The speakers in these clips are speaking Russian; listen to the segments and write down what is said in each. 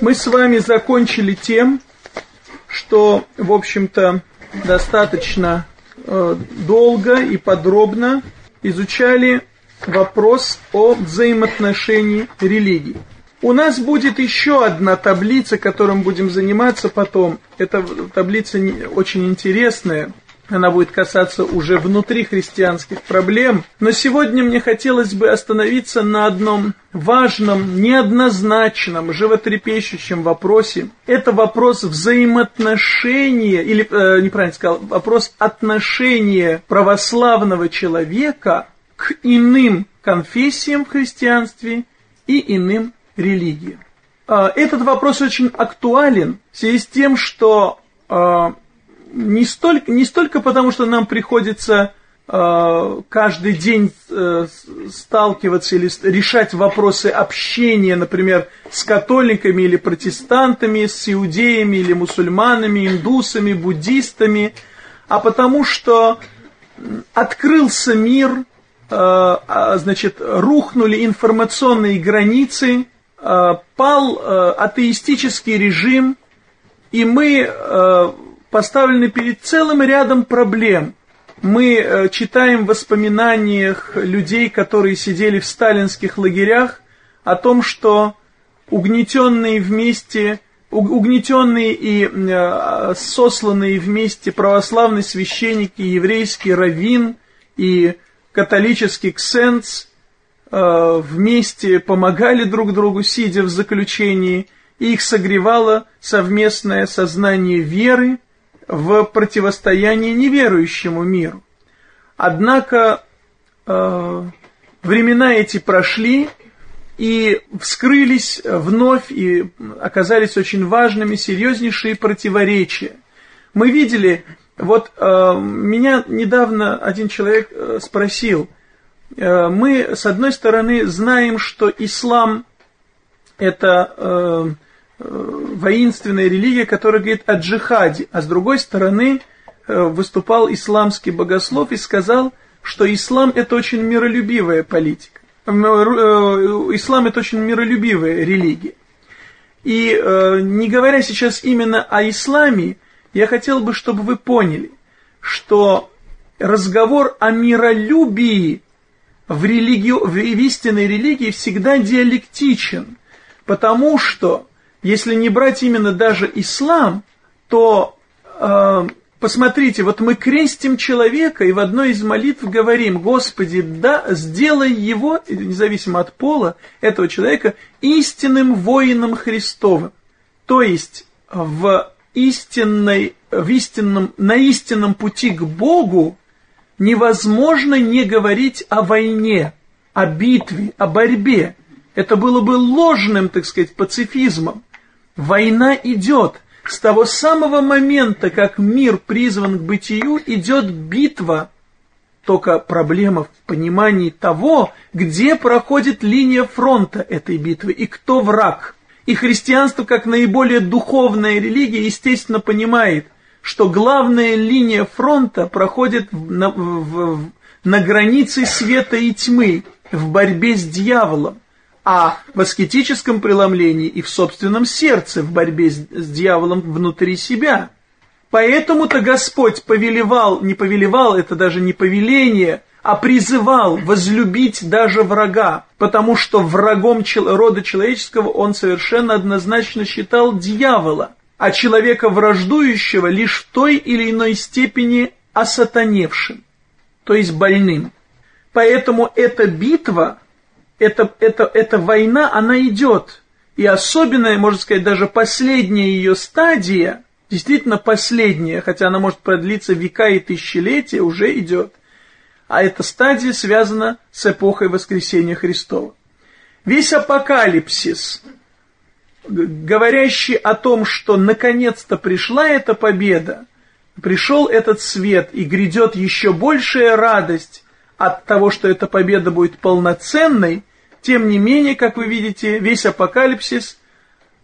Мы с вами закончили тем, что, в общем-то, достаточно э, долго и подробно изучали вопрос о взаимоотношении религий. У нас будет еще одна таблица, которым будем заниматься потом. Эта таблица очень интересная она будет касаться уже внутри христианских проблем. Но сегодня мне хотелось бы остановиться на одном важном, неоднозначном, животрепещущем вопросе. Это вопрос взаимоотношения, или, э, неправильно сказал, вопрос отношения православного человека к иным конфессиям в христианстве и иным религиям. Э, этот вопрос очень актуален в связи с тем, что э, не столько, не столько потому, что нам приходится э, каждый день э, сталкиваться или решать вопросы общения, например, с католиками или протестантами, с иудеями или мусульманами, индусами, буддистами, а потому что открылся мир, э, а, значит, рухнули информационные границы, э, пал э, атеистический режим, и мы э, поставлены перед целым рядом проблем. Мы э, читаем в воспоминаниях людей, которые сидели в сталинских лагерях, о том, что угнетенные вместе, угнетенные и э, сосланные вместе православные священники, еврейский раввин и католический ксенц э, вместе помогали друг другу, сидя в заключении, и их согревало совместное сознание веры, в противостоянии неверующему миру. Однако э, времена эти прошли и вскрылись вновь и оказались очень важными серьезнейшие противоречия. Мы видели, вот э, меня недавно один человек э, спросил, э, мы с одной стороны знаем, что ислам это э, воинственная религия, которая говорит о джихаде, а с другой стороны э, выступал исламский богослов и сказал, что ислам это очень миролюбивая политика. Э, ислам это очень миролюбивая религия. И э, не говоря сейчас именно о исламе, я хотел бы, чтобы вы поняли, что разговор о миролюбии в, религию, в истинной религии всегда диалектичен, потому что если не брать именно даже ислам, то э, посмотрите, вот мы крестим человека и в одной из молитв говорим, Господи, да, сделай его, независимо от пола этого человека, истинным воином Христовым. То есть в истинной, в истинном, на истинном пути к Богу невозможно не говорить о войне, о битве, о борьбе. Это было бы ложным, так сказать, пацифизмом. Война идет. С того самого момента, как мир призван к бытию, идет битва. Только проблема в понимании того, где проходит линия фронта этой битвы и кто враг. И христианство, как наиболее духовная религия, естественно, понимает, что главная линия фронта проходит на, в, на границе света и тьмы, в борьбе с дьяволом а в аскетическом преломлении и в собственном сердце, в борьбе с, с дьяволом внутри себя. Поэтому-то Господь повелевал, не повелевал, это даже не повеление, а призывал возлюбить даже врага, потому что врагом рода человеческого он совершенно однозначно считал дьявола, а человека враждующего лишь в той или иной степени осатаневшим, то есть больным. Поэтому эта битва эта, эта, эта война, она идет. И особенная, можно сказать, даже последняя ее стадия, действительно последняя, хотя она может продлиться века и тысячелетия, уже идет. А эта стадия связана с эпохой воскресения Христова. Весь апокалипсис, говорящий о том, что наконец-то пришла эта победа, пришел этот свет и грядет еще большая радость от того, что эта победа будет полноценной, тем не менее, как вы видите, весь апокалипсис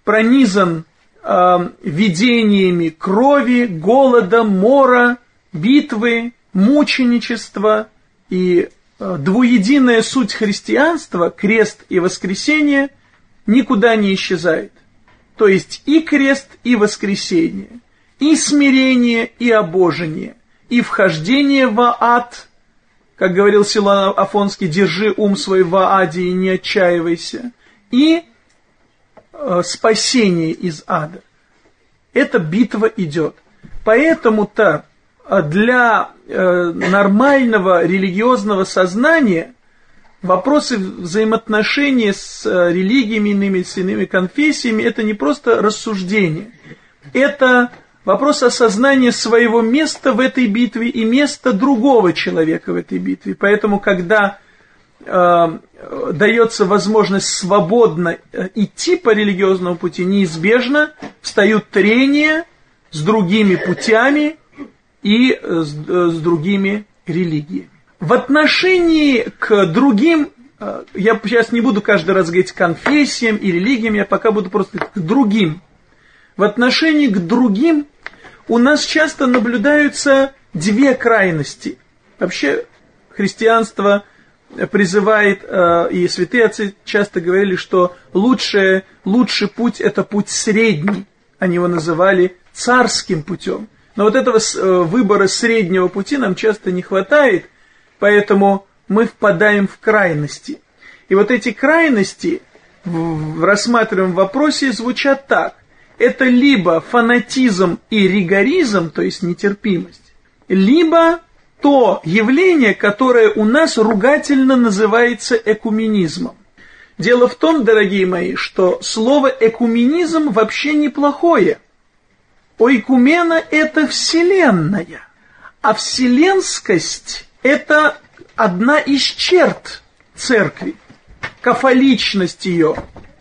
пронизан э, видениями крови, голода, мора, битвы, мученичества и э, двуединая суть христианства, крест и воскресение, никуда не исчезает. То есть и крест, и воскресение, и смирение, и обожение, и вхождение в ад, как говорил Силан Афонский, держи ум свой в аде и не отчаивайся, и э, спасение из ада. Эта битва идет. Поэтому-то э, для э, нормального религиозного сознания вопросы взаимоотношений с э, религиями иными, с иными конфессиями, это не просто рассуждение. Это вопрос осознания своего места в этой битве и места другого человека в этой битве. Поэтому, когда э, дается возможность свободно э, идти по религиозному пути, неизбежно встают трения с другими путями и э, с, э, с другими религиями. В отношении к другим, я сейчас не буду каждый раз говорить конфессиям и религиям, я пока буду просто к другим. В отношении к другим у нас часто наблюдаются две крайности. Вообще христианство призывает, э, и святые отцы часто говорили, что лучшее, лучший путь – это путь средний. Они его называли царским путем. Но вот этого э, выбора среднего пути нам часто не хватает – Поэтому мы впадаем в крайности. И вот эти крайности в рассматриваемом вопросе звучат так. Это либо фанатизм и ригоризм, то есть нетерпимость, либо то явление, которое у нас ругательно называется экуменизмом. Дело в том, дорогие мои, что слово экуменизм вообще неплохое. Ойкумена – это вселенная, а вселенскость это одна из черт церкви, кафоличность ее,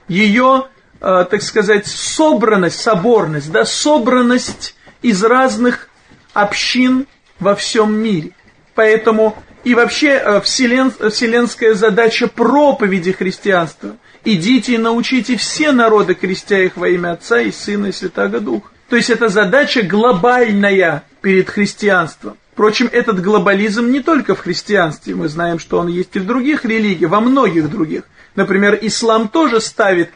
ее, так сказать, собранность, соборность, да, собранность из разных общин во всем мире. Поэтому и вообще э, вселен, вселенская задача проповеди христианства. Идите и научите все народы, крестя их во имя Отца и Сына и Святаго Духа. То есть это задача глобальная перед христианством. Впрочем, этот глобализм не только в христианстве, мы знаем, что он есть и в других религиях, во многих других. Например, ислам тоже ставит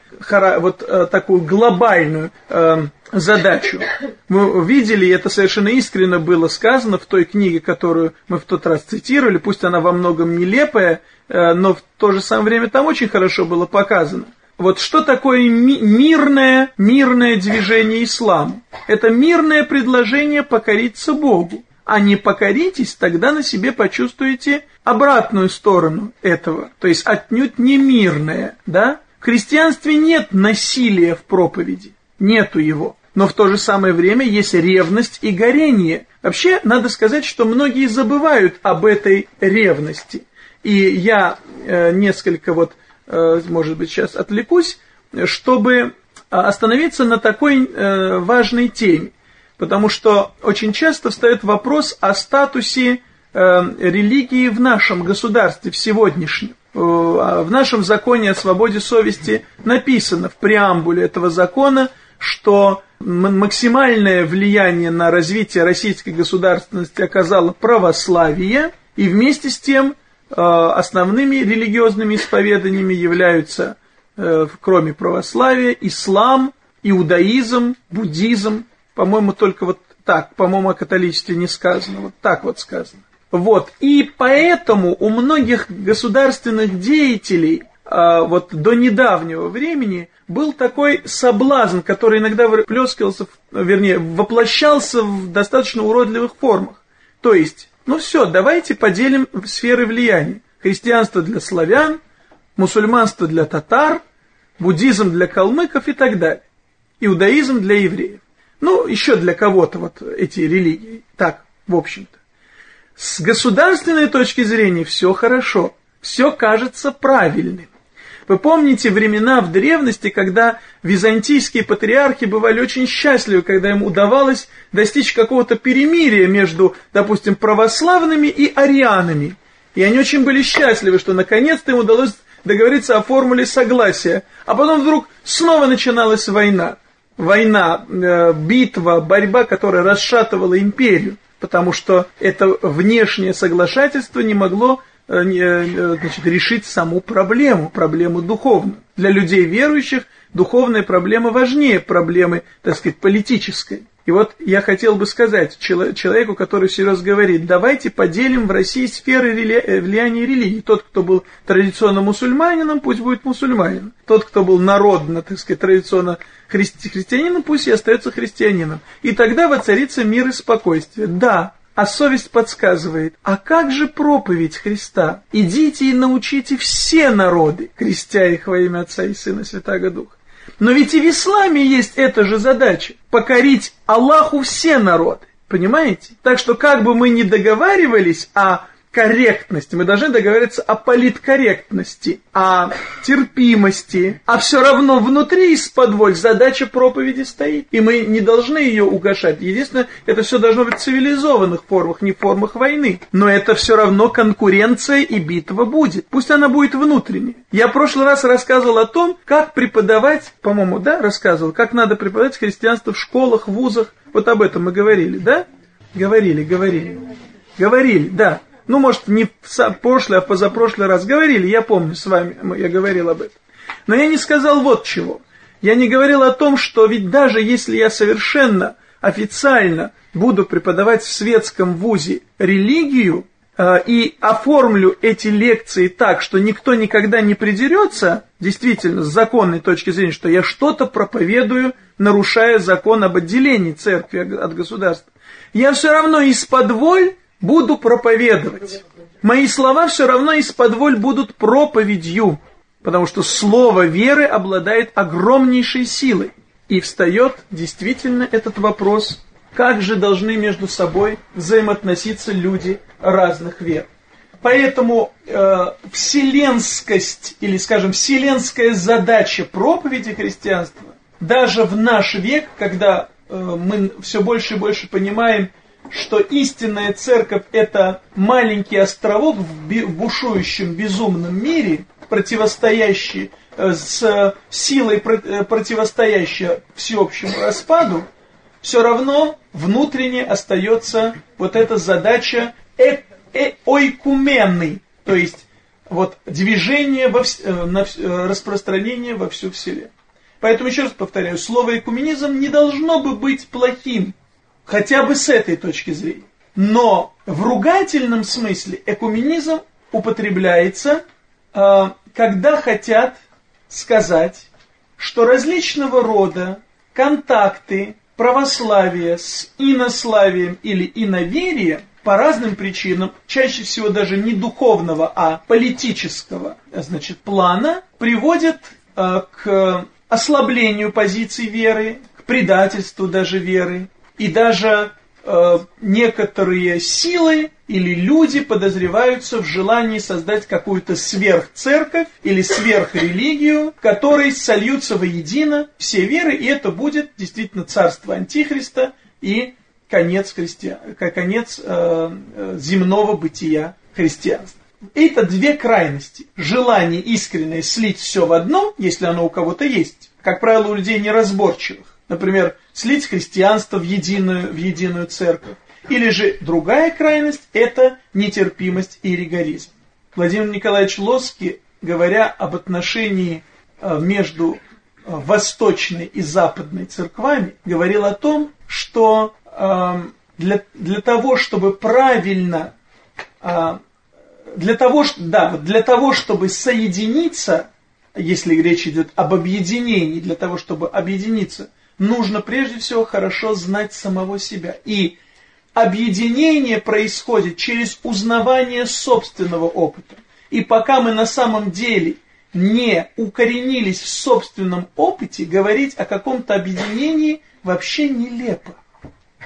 вот э, такую глобальную э, задачу. Мы видели, и это совершенно искренне было сказано в той книге, которую мы в тот раз цитировали, пусть она во многом нелепая, э, но в то же самое время там очень хорошо было показано. Вот что такое ми мирное, мирное движение ислама? Это мирное предложение покориться Богу а не покоритесь, тогда на себе почувствуете обратную сторону этого, то есть отнюдь не мирное, да? В христианстве нет насилия в проповеди, нету его. Но в то же самое время есть ревность и горение. Вообще, надо сказать, что многие забывают об этой ревности. И я э, несколько вот, э, может быть, сейчас отвлекусь, чтобы остановиться на такой э, важной теме потому что очень часто встает вопрос о статусе э, религии в нашем государстве, в сегодняшнем. Э, а в нашем законе о свободе совести написано в преамбуле этого закона, что максимальное влияние на развитие российской государственности оказало православие, и вместе с тем э, основными религиозными исповеданиями являются, э, кроме православия, ислам, иудаизм, буддизм, по-моему, только вот так, по-моему, о католичестве не сказано, вот так вот сказано. Вот, и поэтому у многих государственных деятелей а, вот до недавнего времени был такой соблазн, который иногда выплескивался, вернее, воплощался в достаточно уродливых формах. То есть, ну все, давайте поделим сферы влияния. Христианство для славян, мусульманство для татар, буддизм для калмыков и так далее. Иудаизм для евреев. Ну, еще для кого-то вот эти религии. Так, в общем-то. С государственной точки зрения все хорошо. Все кажется правильным. Вы помните времена в древности, когда византийские патриархи бывали очень счастливы, когда им удавалось достичь какого-то перемирия между, допустим, православными и арианами. И они очень были счастливы, что наконец-то им удалось договориться о формуле согласия. А потом вдруг снова начиналась война война, э, битва, борьба, которая расшатывала империю, потому что это внешнее соглашательство не могло э, э, значит, решить саму проблему, проблему духовную. Для людей верующих духовная проблема важнее проблемы, так сказать, политической. И вот я хотел бы сказать человеку, который серьезно говорит, давайте поделим в России сферы э, влияния религии. Тот, кто был традиционно мусульманином, пусть будет мусульманином. Тот, кто был народно, так сказать, традиционно христи христианином, пусть и остается христианином. И тогда воцарится мир и спокойствие. Да, а совесть подсказывает, а как же проповедь Христа? Идите и научите все народы, крестя их во имя Отца и Сына Святаго Духа. Но ведь и в исламе есть эта же задача – покорить Аллаху все народы. Понимаете? Так что как бы мы ни договаривались о корректности, мы должны договориться о политкорректности, о терпимости, а все равно внутри из-под задача проповеди стоит, и мы не должны ее угошать. Единственное, это все должно быть в цивилизованных формах, не в формах войны, но это все равно конкуренция и битва будет, пусть она будет внутренняя. Я в прошлый раз рассказывал о том, как преподавать, по-моему, да, рассказывал, как надо преподавать христианство в школах, вузах, вот об этом мы говорили, да? Говорили, говорили. Говорили, да ну, может, не в прошлый, а позапрошлый раз говорили, я помню с вами, я говорил об этом. Но я не сказал вот чего. Я не говорил о том, что ведь даже если я совершенно официально буду преподавать в светском вузе религию э, и оформлю эти лекции так, что никто никогда не придерется, действительно, с законной точки зрения, что я что-то проповедую, нарушая закон об отделении церкви от государства, я все равно из-под воль буду проповедовать. Мои слова все равно из-под воль будут проповедью, потому что слово веры обладает огромнейшей силой. И встает действительно этот вопрос, как же должны между собой взаимоотноситься люди разных вер. Поэтому э, вселенскость, или, скажем, вселенская задача проповеди христианства, даже в наш век, когда э, мы все больше и больше понимаем, что истинная церковь это маленький островок в бушующем безумном мире, противостоящий э, с силой э, противостоящая всеобщему распаду, все равно внутренне остается вот эта задача э э ойкуменной, то есть вот движение, во, э, на, распространение во всю Вселенную. Поэтому еще раз повторяю, слово экуменизм не должно бы быть плохим, Хотя бы с этой точки зрения. Но в ругательном смысле экуменизм употребляется, э, когда хотят сказать, что различного рода контакты православия с инославием или иноверием по разным причинам, чаще всего даже не духовного, а политического значит, плана, приводят э, к ослаблению позиций веры, к предательству даже веры, и даже э, некоторые силы или люди подозреваются в желании создать какую-то сверхцерковь или сверхрелигию, в которой сольются воедино все веры, и это будет действительно царство Антихриста и конец, христиан, конец э, э, земного бытия христианства. Это две крайности. Желание искреннее слить все в одно, если оно у кого-то есть, как правило, у людей неразборчивых, Например, слить христианство в единую, в единую церковь. Или же другая крайность – это нетерпимость и ригоризм. Владимир Николаевич Лоски, говоря об отношении э, между э, восточной и западной церквами, говорил о том, что э, для, для того, чтобы правильно, для того, да, для того, чтобы соединиться, если речь идет об объединении, для того, чтобы объединиться, нужно прежде всего хорошо знать самого себя. И объединение происходит через узнавание собственного опыта. И пока мы на самом деле не укоренились в собственном опыте, говорить о каком-то объединении вообще нелепо.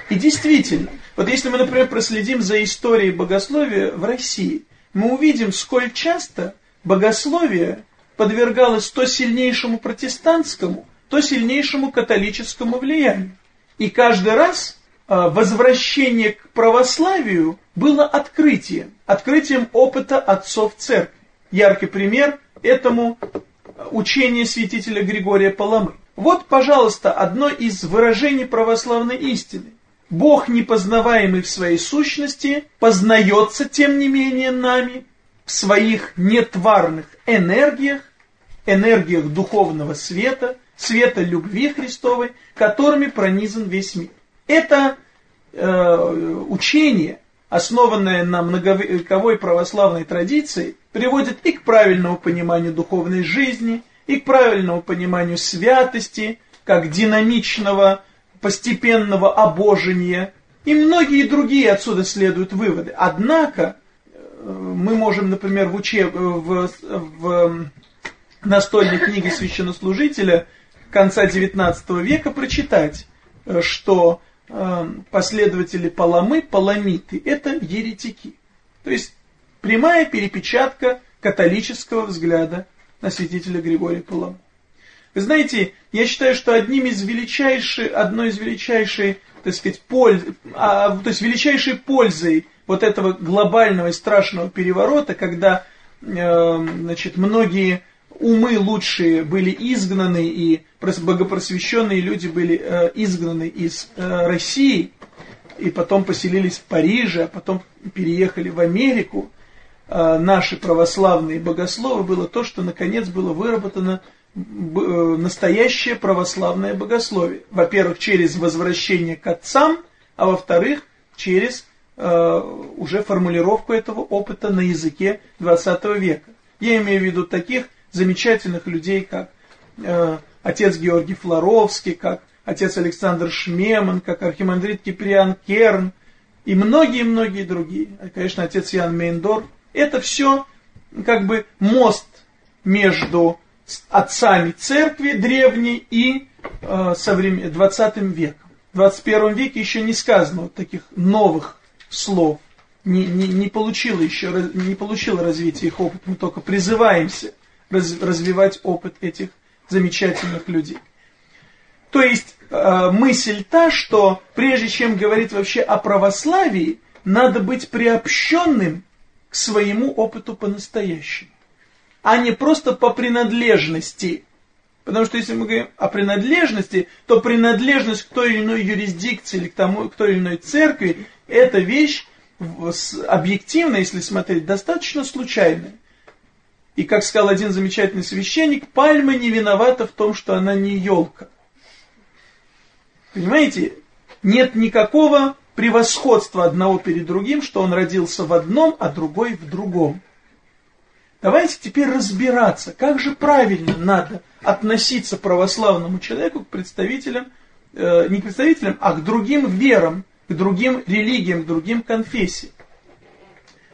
И действительно, вот если мы, например, проследим за историей богословия в России, мы увидим, сколь часто богословие подвергалось то сильнейшему протестантскому, то сильнейшему католическому влиянию. И каждый раз а, возвращение к православию было открытием, открытием опыта отцов церкви. Яркий пример этому учение святителя Григория Паламы. Вот, пожалуйста, одно из выражений православной истины. Бог, непознаваемый в своей сущности, познается, тем не менее, нами в своих нетварных энергиях, энергиях духовного света – света любви Христовой, которыми пронизан весь мир. Это э, учение, основанное на многовековой православной традиции, приводит и к правильному пониманию духовной жизни, и к правильному пониманию святости, как динамичного, постепенного обожения, и многие другие отсюда следуют выводы. Однако, э, мы можем, например, в, учеб... в, в настольной книге священнослужителя конца XIX века прочитать, э, что э, последователи Паламы, паламиты, это еретики. То есть прямая перепечатка католического взгляда на святителя Григория Паламу. Вы знаете, я считаю, что одним из величайших, одной из величайшей, так сказать, польз, а, то есть величайшей пользой вот этого глобального и страшного переворота, когда э, значит, многие умы лучшие были изгнаны, и богопросвященные люди были э, изгнаны из э, России, и потом поселились в Париже, а потом переехали в Америку, э, наши православные богословы, было то, что наконец было выработано э, настоящее православное богословие. Во-первых, через возвращение к отцам, а во-вторых, через э, уже формулировку этого опыта на языке 20 века. Я имею в виду таких замечательных людей, как э, отец Георгий Флоровский, как отец Александр Шмеман, как архимандрит Киприан Керн и многие-многие другие. Конечно, отец Ян Мейндор. Это все как бы мост между отцами церкви древней и э, современ... 20 веком. В 21 веке еще не сказано вот таких новых слов. Не, не, не получило еще не получило развития их опыт. Мы только призываемся раз, развивать опыт этих замечательных людей. То есть э, мысль та, что прежде чем говорить вообще о православии, надо быть приобщенным к своему опыту по-настоящему, а не просто по принадлежности. Потому что если мы говорим о принадлежности, то принадлежность к той или иной юрисдикции или к, тому, к той или иной церкви, это вещь объективно, если смотреть, достаточно случайная. И, как сказал один замечательный священник, пальма не виновата в том, что она не елка. Понимаете? Нет никакого превосходства одного перед другим, что он родился в одном, а другой в другом. Давайте теперь разбираться, как же правильно надо относиться православному человеку к представителям, э, не к представителям, а к другим верам, к другим религиям, к другим конфессиям.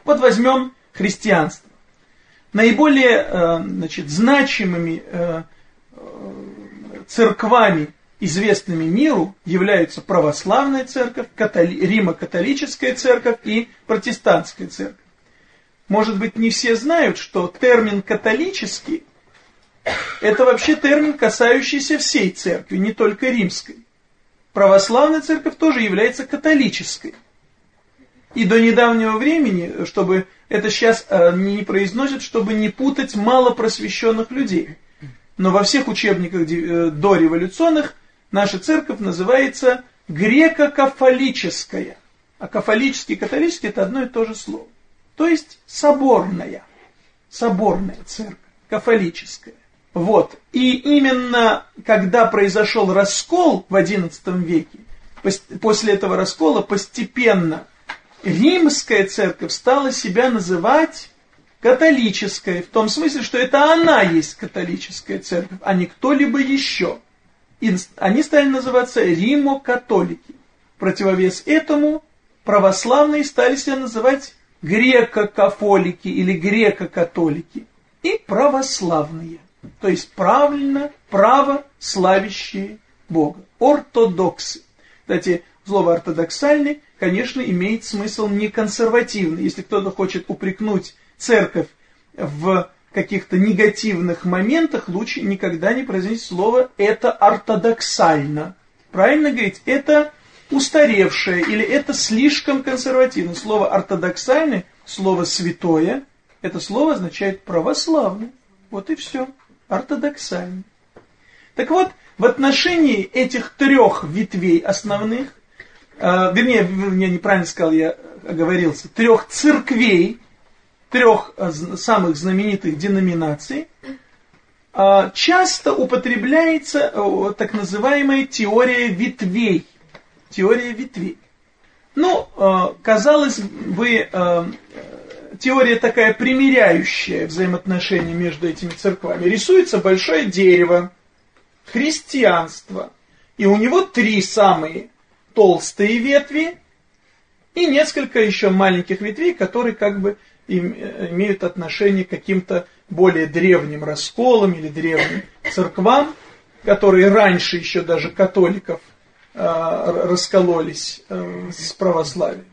Вот возьмем христианство. Наиболее э, значит, значимыми э, э, церквами, известными миру, являются православная церковь, католи, Римо-католическая церковь и протестантская церковь. Может быть, не все знают, что термин «католический» это вообще термин, касающийся всей церкви, не только римской. Православная церковь тоже является католической. И до недавнего времени, чтобы это сейчас э, не произносят, чтобы не путать малопросвещенных людей. Но во всех учебниках э, дореволюционных наша церковь называется греко-кафолическая. А кафолический и католический это одно и то же слово. То есть соборная. Соборная церковь. Кафолическая. Вот. И именно когда произошел раскол в XI веке, после этого раскола постепенно римская церковь стала себя называть католической, в том смысле, что это она есть католическая церковь, а не кто-либо еще. И они стали называться римо-католики. Противовес этому православные стали себя называть греко-кафолики или греко-католики и православные, то есть правильно, право славящие Бога, ортодоксы. Кстати, слово ортодоксальный конечно, имеет смысл не консервативный. Если кто-то хочет упрекнуть церковь в каких-то негативных моментах, лучше никогда не произносить слово «это ортодоксально». Правильно говорить, это устаревшее или это слишком консервативно. Слово ортодоксальный, слово святое, это слово означает православный. Вот и все. Ортодоксальный. Так вот, в отношении этих трех ветвей основных э, вернее, я неправильно сказал, я оговорился, трех церквей, трех э, самых знаменитых деноминаций, а, часто употребляется так называемая теория ветвей. Теория ветвей. Ну, казалось бы, теория такая примиряющая взаимоотношения между этими церквами. Рисуется большое дерево, христианство, и у него три самые толстые ветви и несколько еще маленьких ветвей, которые как бы имеют отношение к каким-то более древним расколам или древним церквам, которые раньше еще даже католиков э, раскололись э, с православием.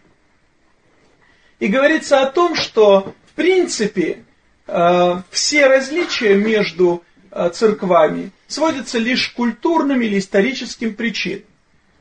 И говорится о том, что в принципе э, все различия между э, церквами сводятся лишь к культурным или историческим причинам.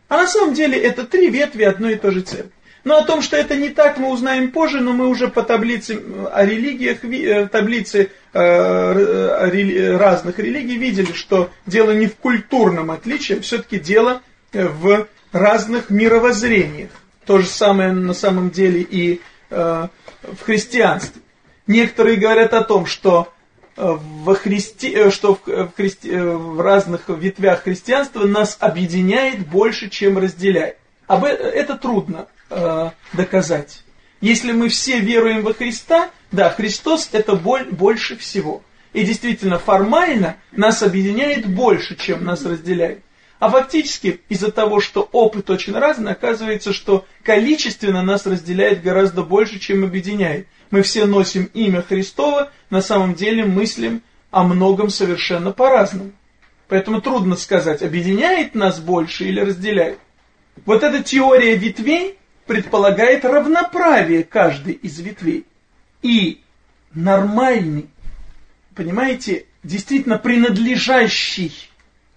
А на самом деле это три ветви одной и той же церкви. Но о том, что это не так, мы узнаем позже, но мы уже по таблице о религиях, э, таблице разных религий видели, что дело не в культурном отличии, а все-таки дело в разных мировоззрениях. То же самое на самом деле и Э, в христианстве. Некоторые говорят о том, что э, в, христи... Э, что в, христи... в разных ветвях христианства нас объединяет больше, чем разделяет. Об это трудно э, доказать. Если мы все веруем во Христа, да, Христос это боль, больше всего. И действительно, формально нас объединяет больше, чем нас разделяет. А фактически, из-за того, что опыт очень разный, оказывается, что количественно нас разделяет гораздо больше, чем объединяет. Мы все носим имя Христова, на самом деле мыслим о многом совершенно по-разному. Поэтому трудно сказать, объединяет нас больше или разделяет. Вот эта теория ветвей предполагает равноправие каждой из ветвей. И нормальный, понимаете, действительно принадлежащий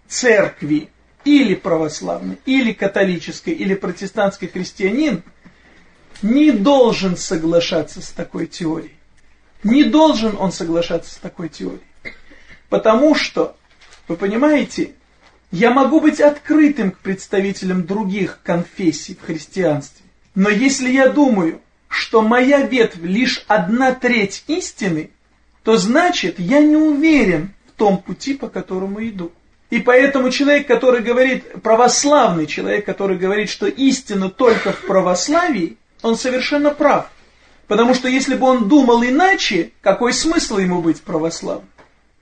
церкви или православный, или католический, или протестантский христианин не должен соглашаться с такой теорией. Не должен он соглашаться с такой теорией. Потому что, вы понимаете, я могу быть открытым к представителям других конфессий в христианстве. Но если я думаю, что моя ветвь лишь одна треть истины, то значит я не уверен в том пути, по которому иду. И поэтому человек, который говорит, православный человек, который говорит, что истина только в православии, он совершенно прав. Потому что если бы он думал иначе, какой смысл ему быть православным?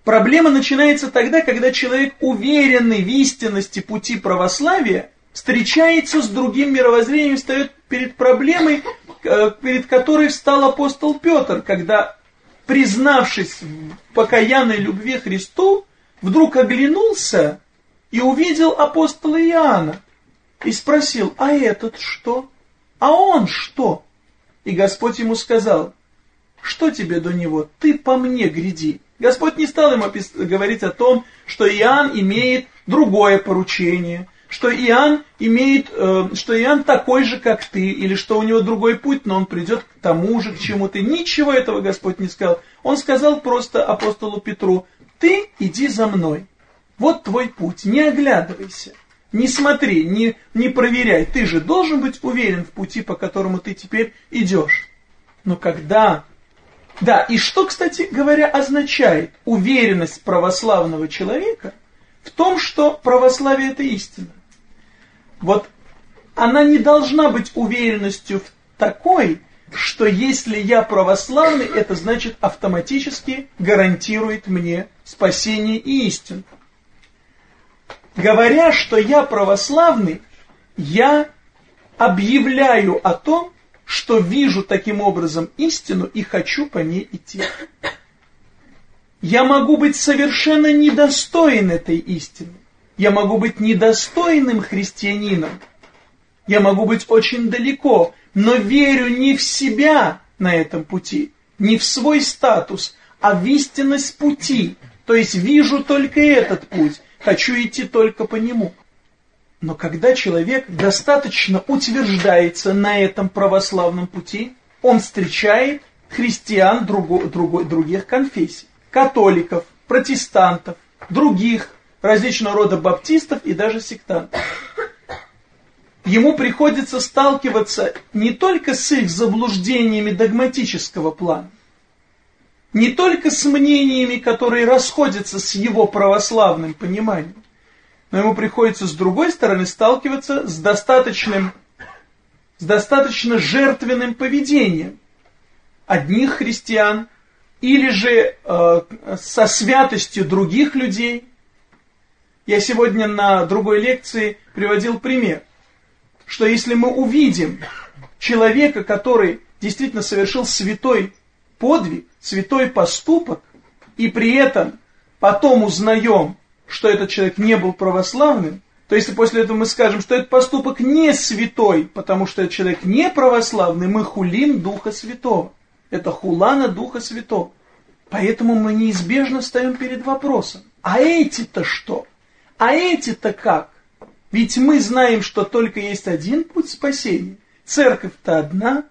Проблема начинается тогда, когда человек, уверенный в истинности пути православия, встречается с другим мировоззрением, встает перед проблемой, э, перед которой встал апостол Петр, когда, признавшись в покаянной любви Христу, вдруг оглянулся и увидел апостола Иоанна и спросил, а этот что? А он что? И Господь ему сказал, что тебе до него? Ты по мне гряди. Господь не стал ему говорить о том, что Иоанн имеет другое поручение, что Иоанн имеет, э, что Иоанн такой же, как ты, или что у него другой путь, но он придет к тому же, к чему ты. Ничего этого Господь не сказал. Он сказал просто апостолу Петру, ты иди за мной. Вот твой путь, не оглядывайся. Не смотри, не, не проверяй. Ты же должен быть уверен в пути, по которому ты теперь идешь. Но когда... Да, и что, кстати говоря, означает уверенность православного человека в том, что православие это истина? Вот она не должна быть уверенностью в такой, что если я православный, это значит автоматически гарантирует мне спасение и истину. Говоря, что я православный, я объявляю о том, что вижу таким образом истину и хочу по ней идти. Я могу быть совершенно недостоин этой истины. Я могу быть недостойным христианином. Я могу быть очень далеко но верю не в себя на этом пути, не в свой статус, а в истинность пути. То есть вижу только этот путь, хочу идти только по нему. Но когда человек достаточно утверждается на этом православном пути, он встречает христиан друго, друго, других конфессий, католиков, протестантов, других различного рода баптистов и даже сектантов ему приходится сталкиваться не только с их заблуждениями догматического плана, не только с мнениями, которые расходятся с его православным пониманием, но ему приходится с другой стороны сталкиваться с достаточным, с достаточно жертвенным поведением одних христиан или же э, со святостью других людей. Я сегодня на другой лекции приводил пример, что если мы увидим человека, который действительно совершил святой подвиг, святой поступок, и при этом потом узнаем, что этот человек не был православным, то если после этого мы скажем, что этот поступок не святой, потому что этот человек не православный, мы хулим Духа Святого. Это хулана Духа Святого. Поэтому мы неизбежно встаем перед вопросом, а эти-то что? А эти-то как? Ведь мы знаем, что только есть один путь спасения. Церковь-то одна.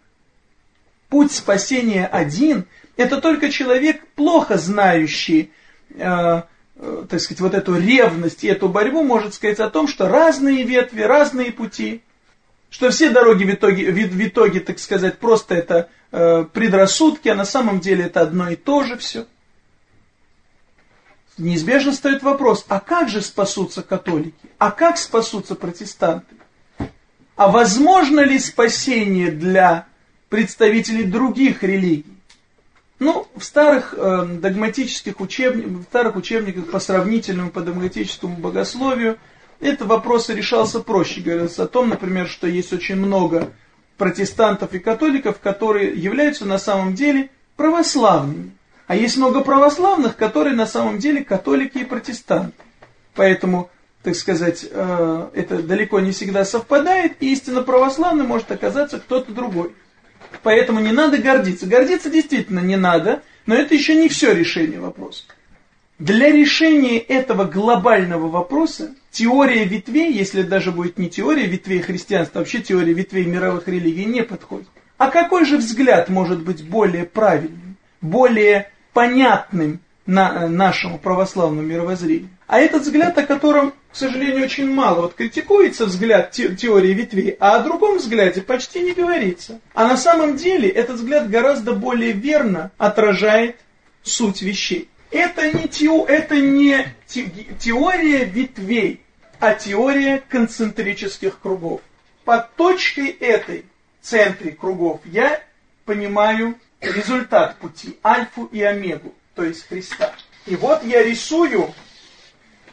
Путь спасения один. Это только человек, плохо знающий, э, э, так сказать, вот эту ревность и эту борьбу, может сказать о том, что разные ветви, разные пути. Что все дороги в итоге, в, в итоге так сказать, просто это э, предрассудки, а на самом деле это одно и то же все. Неизбежно стоит вопрос, а как же спасутся католики? А как спасутся протестанты? А возможно ли спасение для представителей других религий? Ну, в старых э, догматических учебниках, в старых учебниках по сравнительному, по догматическому богословию, этот вопрос решался проще. Говорится о том, например, что есть очень много протестантов и католиков, которые являются на самом деле православными. А есть много православных, которые на самом деле католики и протестанты. Поэтому, так сказать, э, это далеко не всегда совпадает, и истинно православный может оказаться кто-то другой. Поэтому не надо гордиться. Гордиться действительно не надо, но это еще не все решение вопроса. Для решения этого глобального вопроса теория ветвей, если даже будет не теория ветвей христианства, вообще теория ветвей мировых религий не подходит. А какой же взгляд может быть более правильным, более понятным на э, нашему православному мировоззрению? А этот взгляд, о котором, к сожалению, очень мало вот критикуется взгляд те теории ветвей, а о другом взгляде почти не говорится. А на самом деле этот взгляд гораздо более верно отражает суть вещей. Это не, тео, это не те, теория ветвей, а теория концентрических кругов. Под точкой этой, центре кругов, я понимаю результат пути, альфу и омегу, то есть Христа. И вот я рисую,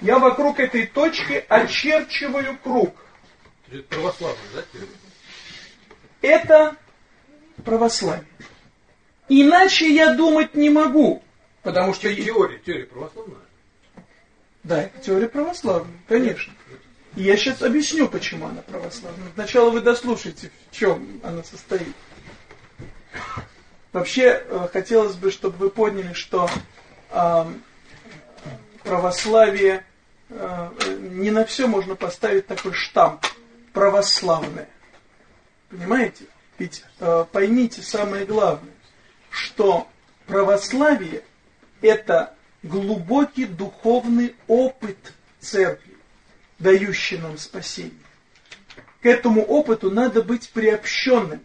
я вокруг этой точки очерчиваю круг. Это православие, да? Это православие. Иначе я думать не могу. Потому что... Теория, теория православная. Да, это теория православная, конечно. И я сейчас объясню, почему она православная. Сначала вы дослушайте, в чем она состоит. Вообще, э, хотелось бы, чтобы вы поняли, что православие, э, не на все можно поставить такой штамп православное. Понимаете? Ведь э, поймите самое главное, что православие – это глубокий духовный опыт церкви, дающий нам спасение. К этому опыту надо быть приобщенным.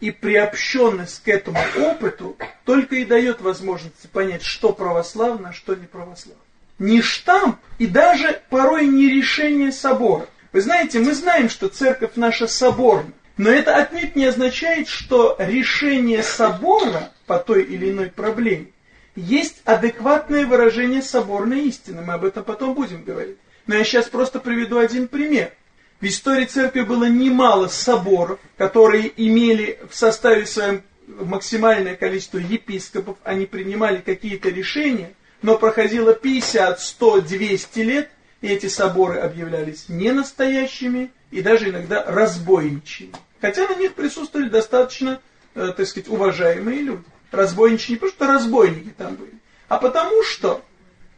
И приобщенность к этому опыту только и дает возможность понять, что православно, а что не православно. Не штамп и даже порой не решение собора. Вы знаете, мы знаем, что церковь наша соборна. Но это отнюдь не означает, что решение собора по той или иной проблеме есть адекватное выражение соборной истины. Мы об этом потом будем говорить. Но я сейчас просто приведу один пример. В истории церкви было немало соборов, которые имели в составе своем максимальное количество епископов, они принимали какие-то решения, но проходило 50, 100, 200 лет, и эти соборы объявлялись ненастоящими и даже иногда разбойничьими. Хотя на них присутствовали достаточно, э, так сказать, уважаемые люди разбойничьи не потому, что разбойники там были, а потому что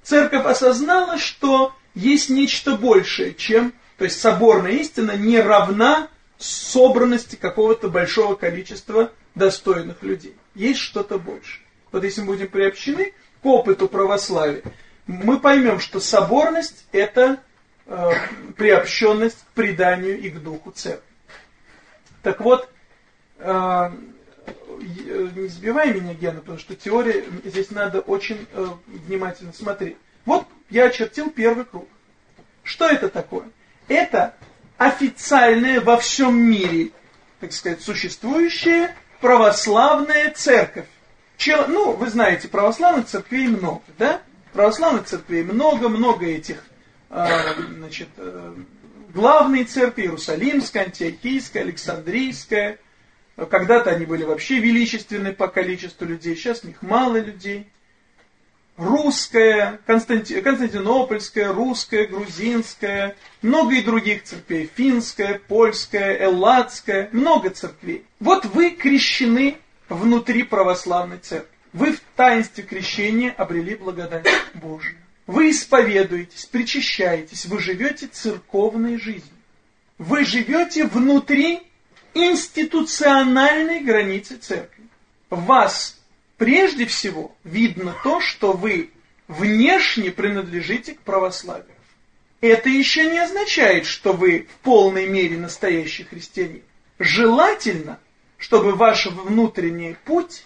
церковь осознала, что есть нечто большее, чем, то есть соборная истина не равна собранности какого-то большого количества достойных людей. Есть что-то большее. Вот если мы будем приобщены к опыту православия, мы поймем, что соборность – это э, приобщенность к преданию и к духу церкви. Так вот, э, не сбивай меня, Гена, потому что теория, здесь надо очень э, внимательно смотреть. Вот я очертил первый круг. Что это такое? Это официальная во всем мире, так сказать, существующая православная церковь. Чел, ну, вы знаете, православных церквей много, да? Православных церквей много, много этих, э, значит, э, главные церкви, Иерусалимская, Антиохийская, Александрийская. Когда-то они были вообще величественны по количеству людей, сейчас в них мало людей. Русская, Константи... Константинопольская, русская, грузинская, много и других церквей, финская, польская, элладская, много церквей. Вот вы крещены внутри православной церкви. Вы в таинстве крещения обрели благодать Божию. Вы исповедуетесь, причащаетесь, вы живете церковной жизнью. Вы живете внутри институциональной границы церкви. Вас прежде всего видно то, что вы внешне принадлежите к православию. Это еще не означает, что вы в полной мере настоящий христианин. Желательно, чтобы ваш внутренний путь,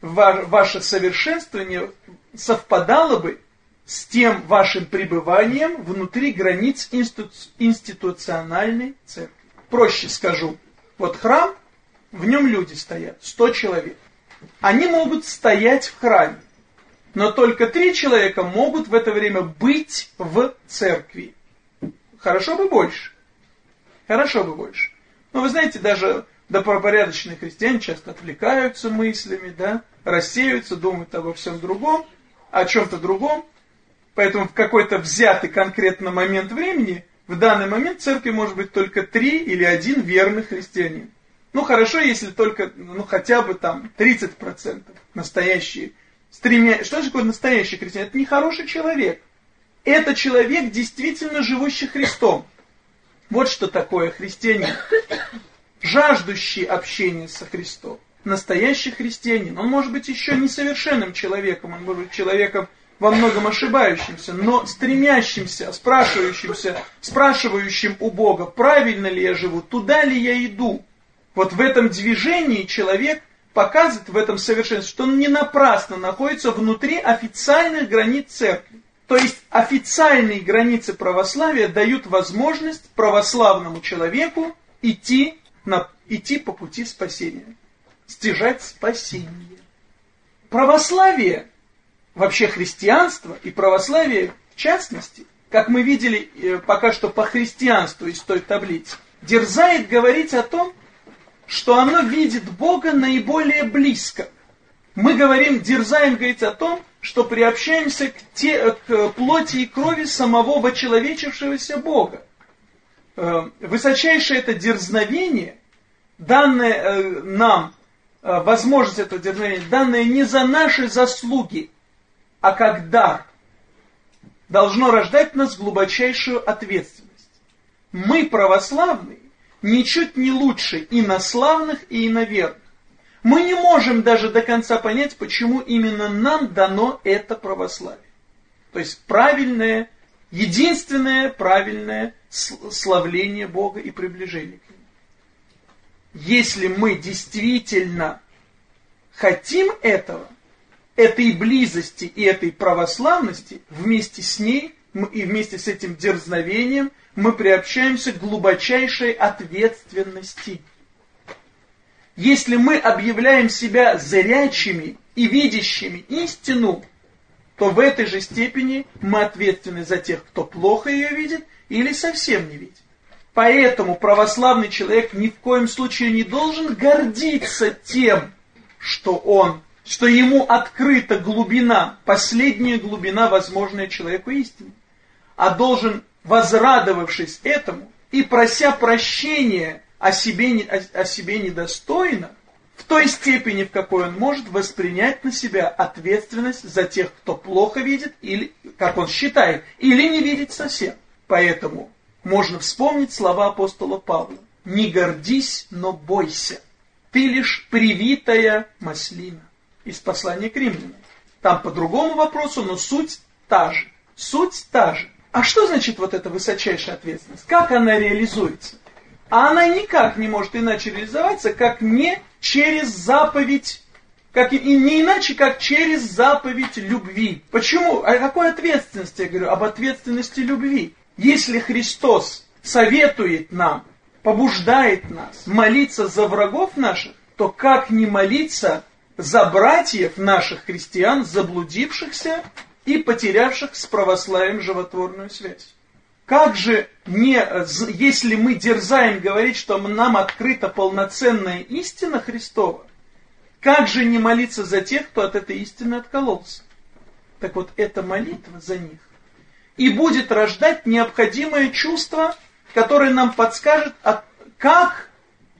ваше совершенствование совпадало бы с тем вашим пребыванием внутри границ институ институциональной церкви. Проще скажу, вот храм, в нем люди стоят, 100 человек. Они могут стоять в храме, но только три человека могут в это время быть в церкви. Хорошо бы больше. Хорошо бы больше. Но вы знаете, даже добропорядочные христиане часто отвлекаются мыслями, да, рассеются, думают обо всем другом, о чем-то другом, Поэтому в какой-то взятый конкретно момент времени, в данный момент в церкви может быть только три или один верный христианин. Ну хорошо, если только, ну хотя бы там 30% настоящие. Стремя... Что же такое настоящий христианин? Это не хороший человек. Это человек, действительно живущий Христом. Вот что такое христианин. Жаждущий общения со Христом. Настоящий христианин. Он может быть еще несовершенным человеком, он может быть человеком во многом ошибающимся, но стремящимся, спрашивающимся, спрашивающим у Бога, правильно ли я живу, туда ли я иду. Вот в этом движении человек показывает в этом совершенстве, что он не напрасно находится внутри официальных границ церкви. То есть официальные границы православия дают возможность православному человеку идти, на, идти по пути спасения, стяжать спасение. Православие вообще христианство и православие в частности, как мы видели э, пока что по христианству из той таблицы, дерзает говорить о том, что оно видит Бога наиболее близко. Мы говорим, дерзаем говорить о том, что приобщаемся к, те, к плоти и крови самого вочеловечившегося Бога. Э, высочайшее это дерзновение, данное э, нам, возможность этого дерзновения, данное не за наши заслуги, а как дар, должно рождать в нас глубочайшую ответственность. Мы, православные, ничуть не лучше инославных и иноверных. Мы не можем даже до конца понять, почему именно нам дано это православие. То есть правильное, единственное правильное славление Бога и приближение к Нему. Если мы действительно хотим этого, этой близости и этой православности, вместе с ней и вместе с этим дерзновением мы приобщаемся к глубочайшей ответственности. Если мы объявляем себя зрячими и видящими истину, то в этой же степени мы ответственны за тех, кто плохо ее видит или совсем не видит. Поэтому православный человек ни в коем случае не должен гордиться тем, что он что ему открыта глубина, последняя глубина, возможная человеку истины, а должен, возрадовавшись этому и прося прощения о себе, о, себе недостойно, в той степени, в какой он может воспринять на себя ответственность за тех, кто плохо видит, или, как он считает, или не видит совсем. Поэтому можно вспомнить слова апостола Павла. «Не гордись, но бойся. Ты лишь привитая маслина» из послания к римлянам. Там по другому вопросу, но суть та же. Суть та же. А что значит вот эта высочайшая ответственность? Как она реализуется? А она никак не может иначе реализоваться, как не через заповедь, как и не иначе, как через заповедь любви. Почему? О какой ответственности я говорю? Об ответственности любви. Если Христос советует нам, побуждает нас молиться за врагов наших, то как не молиться за братьев наших христиан, заблудившихся и потерявших с православием животворную связь? Как же не, если мы дерзаем говорить, что нам открыта полноценная истина Христова, как же не молиться за тех, кто от этой истины откололся? Так вот, эта молитва за них и будет рождать необходимое чувство, которое нам подскажет, как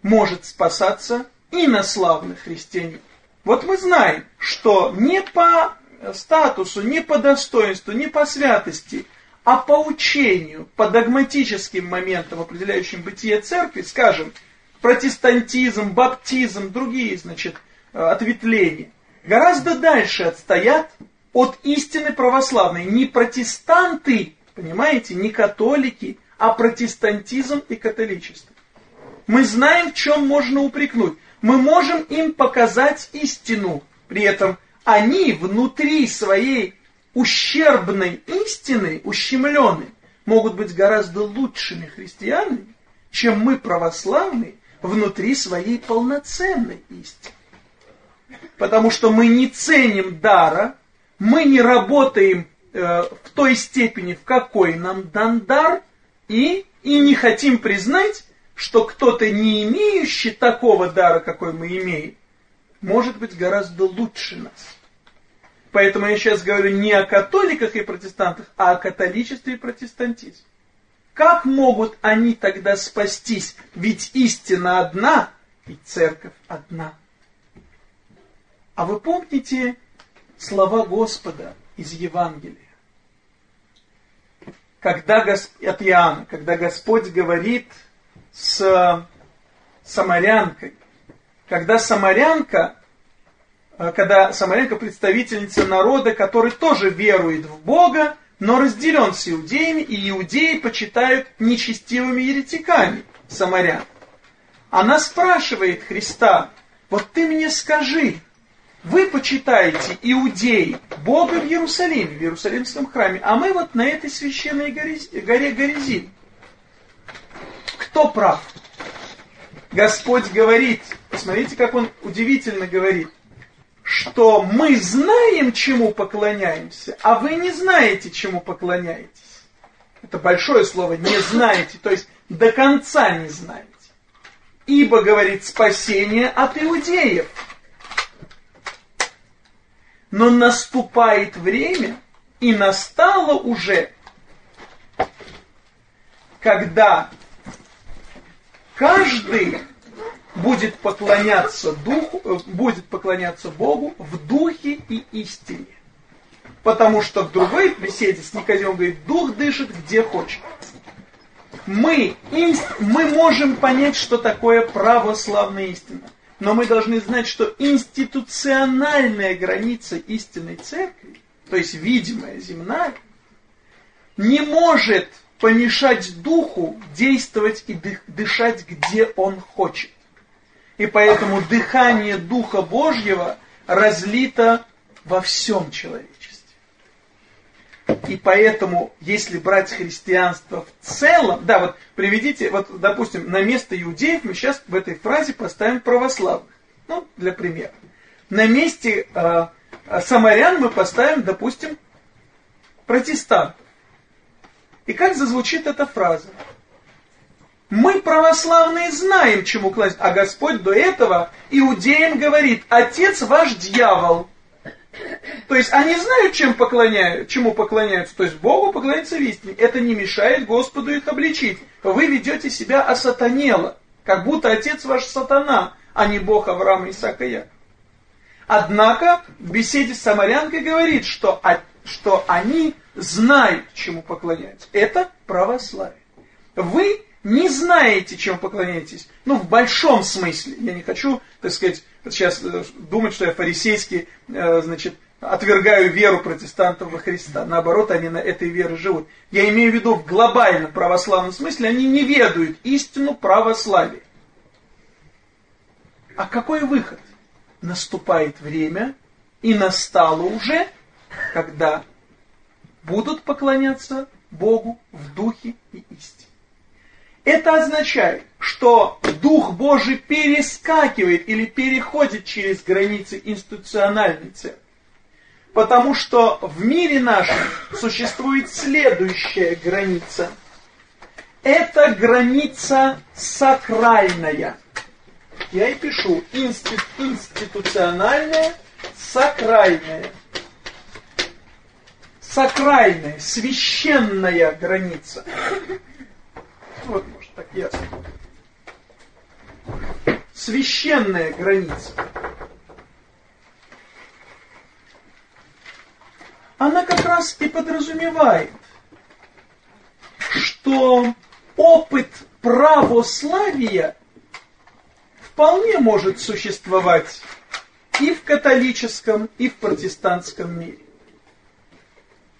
может спасаться инославный христианин. Вот мы знаем, что не по статусу, не по достоинству, не по святости, а по учению, по догматическим моментам, определяющим бытие церкви, скажем, протестантизм, баптизм, другие, значит, ответвления, гораздо дальше отстоят от истины православной. Не протестанты, понимаете, не католики, а протестантизм и католичество. Мы знаем, в чем можно упрекнуть. Мы можем им показать истину. При этом они внутри своей ущербной истины, ущемленной, могут быть гораздо лучшими христианами, чем мы, православные, внутри своей полноценной истины. Потому что мы не ценим дара, мы не работаем э, в той степени, в какой нам дан дар, и, и не хотим признать, что кто-то, не имеющий такого дара, какой мы имеем, может быть гораздо лучше нас. Поэтому я сейчас говорю не о католиках и протестантах, а о католичестве и протестантизме. Как могут они тогда спастись? Ведь истина одна, и церковь одна. А вы помните слова Господа из Евангелия? Когда от Иоанна, когда Господь говорит с самарянкой, когда самарянка Э, когда Самаренко представительница народа, который тоже верует в Бога, но разделен с иудеями, и иудеи почитают нечестивыми еретиками самарян. Она спрашивает Христа, вот ты мне скажи, вы почитаете иудеи Бога в Иерусалиме, в Иерусалимском храме, а мы вот на этой священной горе Горизим. Кто прав? Господь говорит, посмотрите, как он удивительно говорит, что мы знаем, чему поклоняемся, а вы не знаете, чему поклоняетесь. Это большое слово «не знаете», то есть до конца не знаете. Ибо, говорит, спасение от иудеев. Но наступает время, и настало уже, когда каждый будет поклоняться духу, э, будет поклоняться Богу в духе и истине. Потому что в другой беседе с Никодимом говорит, дух дышит где хочет. Мы, мы можем понять, что такое православная истина. Но мы должны знать, что институциональная граница истинной церкви, то есть видимая, земная, не может помешать духу действовать и дышать, где он хочет. И поэтому дыхание Духа Божьего разлито во всем человечестве. И поэтому, если брать христианство в целом, да, вот приведите, вот, допустим, на место иудеев мы сейчас в этой фразе поставим православных. Ну, для примера. На месте э, самарян мы поставим, допустим, протестантов. И как зазвучит эта фраза? Мы, православные, знаем, чему класть, а Господь до этого иудеям говорит, отец ваш дьявол. То есть они знают, чем поклоняют, чему поклоняются, то есть Богу поклоняются истине. Это не мешает Господу их обличить. Вы ведете себя осатанело, как будто отец ваш сатана, а не Бог Авраама, Исаака, Якова. Однако в беседе с самарянкой говорит, что, что они знают, чему поклоняются. Это православие. Вы не знаете, чем поклоняетесь. Ну, в большом смысле. Я не хочу, так сказать, сейчас э, думать, что я фарисейский, э, значит, отвергаю веру протестантов во Христа. Наоборот, они на этой вере живут. Я имею в виду в глобальном православном смысле, они не ведают истину православия. А какой выход? Наступает время, и настало уже, когда будут поклоняться Богу в духе и истине. Это означает, что Дух Божий перескакивает или переходит через границы институциональной церкви. Потому что в мире нашем существует следующая граница. Это граница сакральная. Я и пишу институциональная, сакральная. Сакральная, священная граница. Вот, может, так ясно. Священная граница. Она как раз и подразумевает, что опыт православия вполне может существовать и в католическом, и в протестантском мире.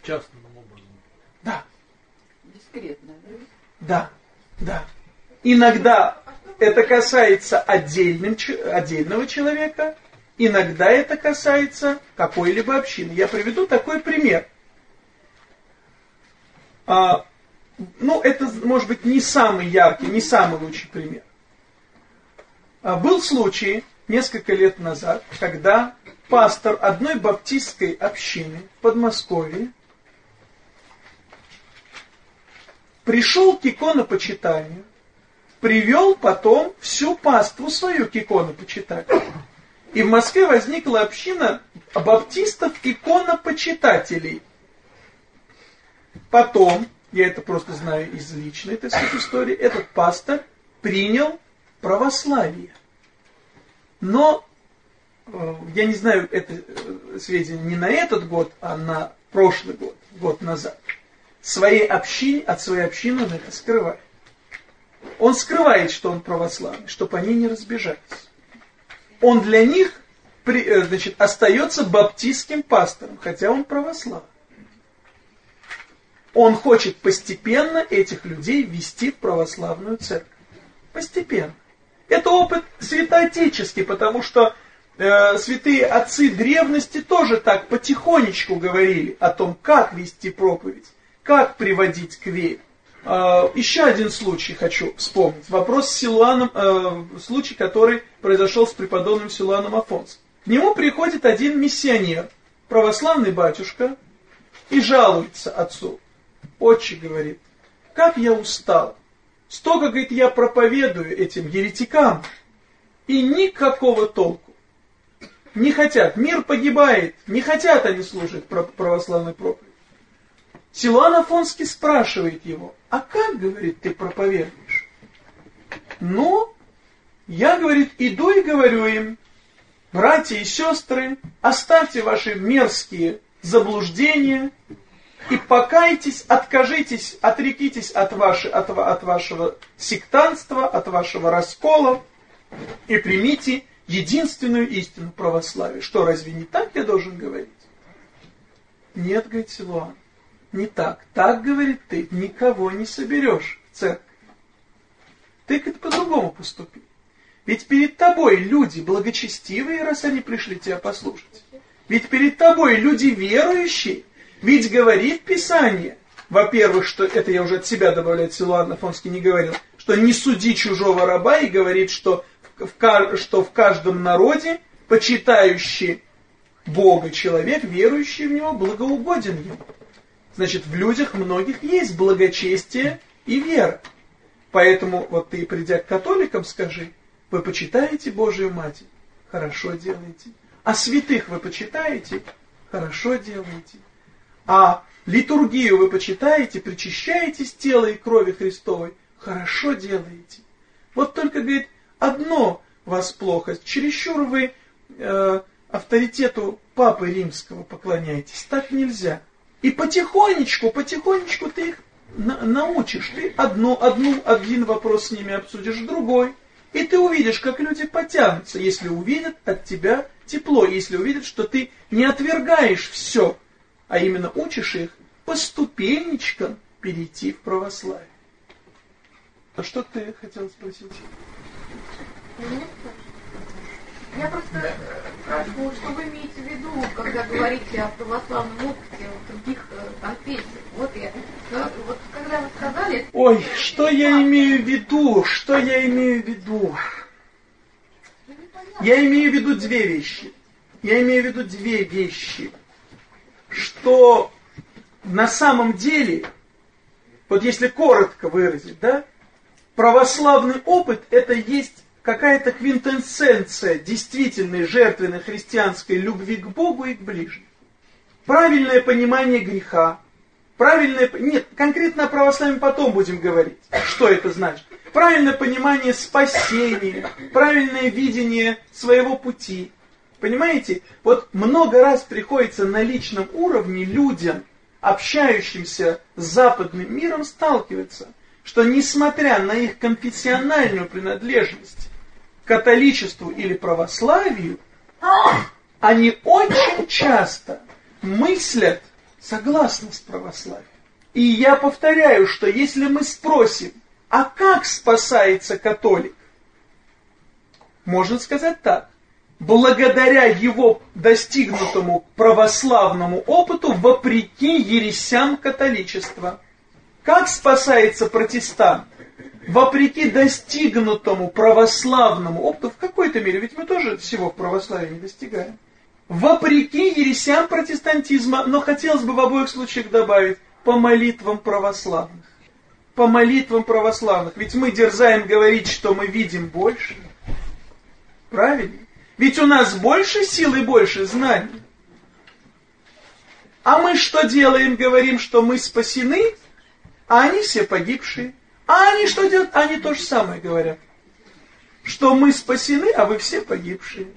Частным образом. Да. Дискретно, да? Да, да. Иногда это касается отдельным, отдельного человека, иногда это касается какой-либо общины. Я приведу такой пример. А, ну, это, может быть, не самый яркий, не самый лучший пример. А, был случай несколько лет назад, когда пастор одной баптистской общины в Подмосковье пришел к иконопочитанию, привел потом всю паству свою к иконопочитанию. И в Москве возникла община баптистов-иконопочитателей. Потом, я это просто знаю из личной, так сказать, истории, этот пастор принял православие. Но, э, я не знаю, это э, сведения не на этот год, а на прошлый год, год назад. Своей общине, от своей общины он это скрывает. Он скрывает, что он православный, чтобы они не разбежались. Он для них э, значит, остается баптистским пастором, хотя он православный. Он хочет постепенно этих людей ввести в православную церковь. Постепенно. Это опыт святоотеческий, потому что э, святые отцы древности тоже так потихонечку говорили о том, как вести проповедь, как приводить к вере. Э, еще один случай хочу вспомнить. Вопрос с Силуаном, э, случай, который произошел с преподобным Силуаном Афонсом. К нему приходит один миссионер, православный батюшка, и жалуется отцу. Отче говорит, как я устал. Столько, говорит, я проповедую этим еретикам, и никакого толку. Не хотят, мир погибает, не хотят они слушать православный проповедь. Силуан Афонский спрашивает его, а как, говорит, ты проповедуешь? Ну, я, говорит, иду и говорю им, братья и сестры, оставьте ваши мерзкие заблуждения, и покайтесь, откажитесь, отрекитесь от, вашей, от, от вашего сектанства, от вашего раскола и примите единственную истину православия. Что, разве не так я должен говорить? Нет, говорит Силуан, не так. Так, говорит ты, никого не соберешь в церковь. Ты как по-другому поступи. Ведь перед тобой люди благочестивые, раз они пришли тебя послушать. Ведь перед тобой люди верующие, ведь говорит Писание, во-первых, что это я уже от себя добавляю, Силуан Афонский не говорил, что не суди чужого раба и говорит, что в, что в каждом народе почитающий Бога человек, верующий в Него, благоугоден Ему. Значит, в людях многих есть благочестие и вера. Поэтому вот ты, придя к католикам, скажи, вы почитаете Божию Матерь? Хорошо делаете. А святых вы почитаете? Хорошо делаете. А литургию вы почитаете, причащаетесь тела и крови Христовой, хорошо делаете. Вот только, говорит, одно вас плохо, чересчур вы э, авторитету Папы Римского поклоняетесь, так нельзя. И потихонечку, потихонечку ты их на научишь. Ты одну, одну, один вопрос с ними обсудишь, другой. И ты увидишь, как люди потянутся, если увидят от тебя тепло, если увидят, что ты не отвергаешь все, а именно учишь их по ступенечкам перейти в православие. А что ты хотел спросить? Я просто спрашиваю, что вы имеете в виду, когда говорите о православном опыте в других э, конфессиях? Вот я, э, вот когда вы сказали... Ой, что я имею в виду? Что я имею в виду? Я имею в виду две вещи. Я имею в виду две вещи. Что на самом деле, вот если коротко выразить, да, православный опыт это есть какая-то квинтэссенция действительной жертвенной христианской любви к Богу и к ближнему. Правильное понимание греха, правильное... Нет, конкретно о православии потом будем говорить, что это значит. Правильное понимание спасения, правильное видение своего пути. Понимаете, вот много раз приходится на личном уровне людям, общающимся с западным миром, сталкиваться, что несмотря на их конфессиональную принадлежность, католичеству или православию, они очень часто мыслят согласно с православием. И я повторяю, что если мы спросим, а как спасается католик? Можно сказать так. Благодаря его достигнутому православному опыту вопреки ересям католичества. Как спасается протестант? Вопреки достигнутому православному опыту, в какой-то мере, ведь мы тоже всего в православии не достигаем, вопреки ересям протестантизма, но хотелось бы в обоих случаях добавить, по молитвам православных. По молитвам православных. Ведь мы дерзаем говорить, что мы видим больше. Правильно? Ведь у нас больше сил и больше знаний. А мы что делаем? Говорим, что мы спасены, а они все погибшие. А они что делают? Они то же самое говорят. Что мы спасены, а вы все погибшие.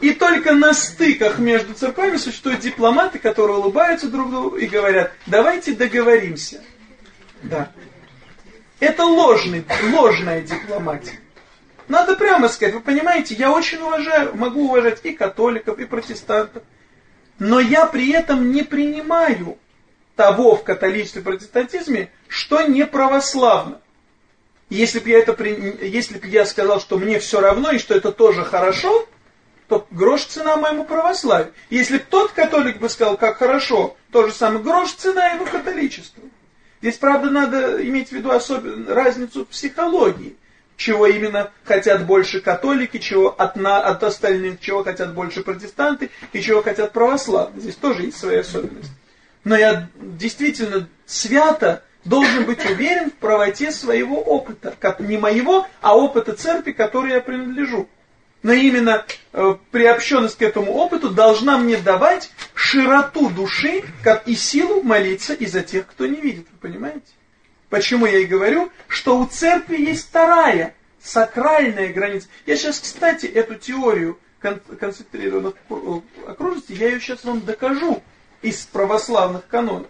И только на стыках между церквами существуют дипломаты, которые улыбаются друг другу и говорят, давайте договоримся. Да. Это ложный, ложная дипломатия. Надо прямо сказать, вы понимаете, я очень уважаю, могу уважать и католиков, и протестантов, но я при этом не принимаю того в католичестве и протестантизме, что не православно. Если бы я, это, если бы я сказал, что мне все равно и что это тоже хорошо, то грош цена моему православию. Если бы тот католик бы сказал, как хорошо, то же самое, грош цена его католичеству. Здесь, правда, надо иметь в виду особенно разницу психологии. Чего именно хотят больше католики, чего от, на, от остальных, чего хотят больше протестанты и чего хотят православные. Здесь тоже есть свои особенности но я действительно свято должен быть уверен в правоте своего опыта, как не моего, а опыта церкви, которой я принадлежу. Но именно э, приобщенность к этому опыту должна мне давать широту души, как и силу молиться и за тех, кто не видит. Вы понимаете? Почему я и говорю, что у церкви есть вторая, сакральная граница. Я сейчас, кстати, эту теорию кон концентрированных окружностей, я ее сейчас вам докажу из православных канонов,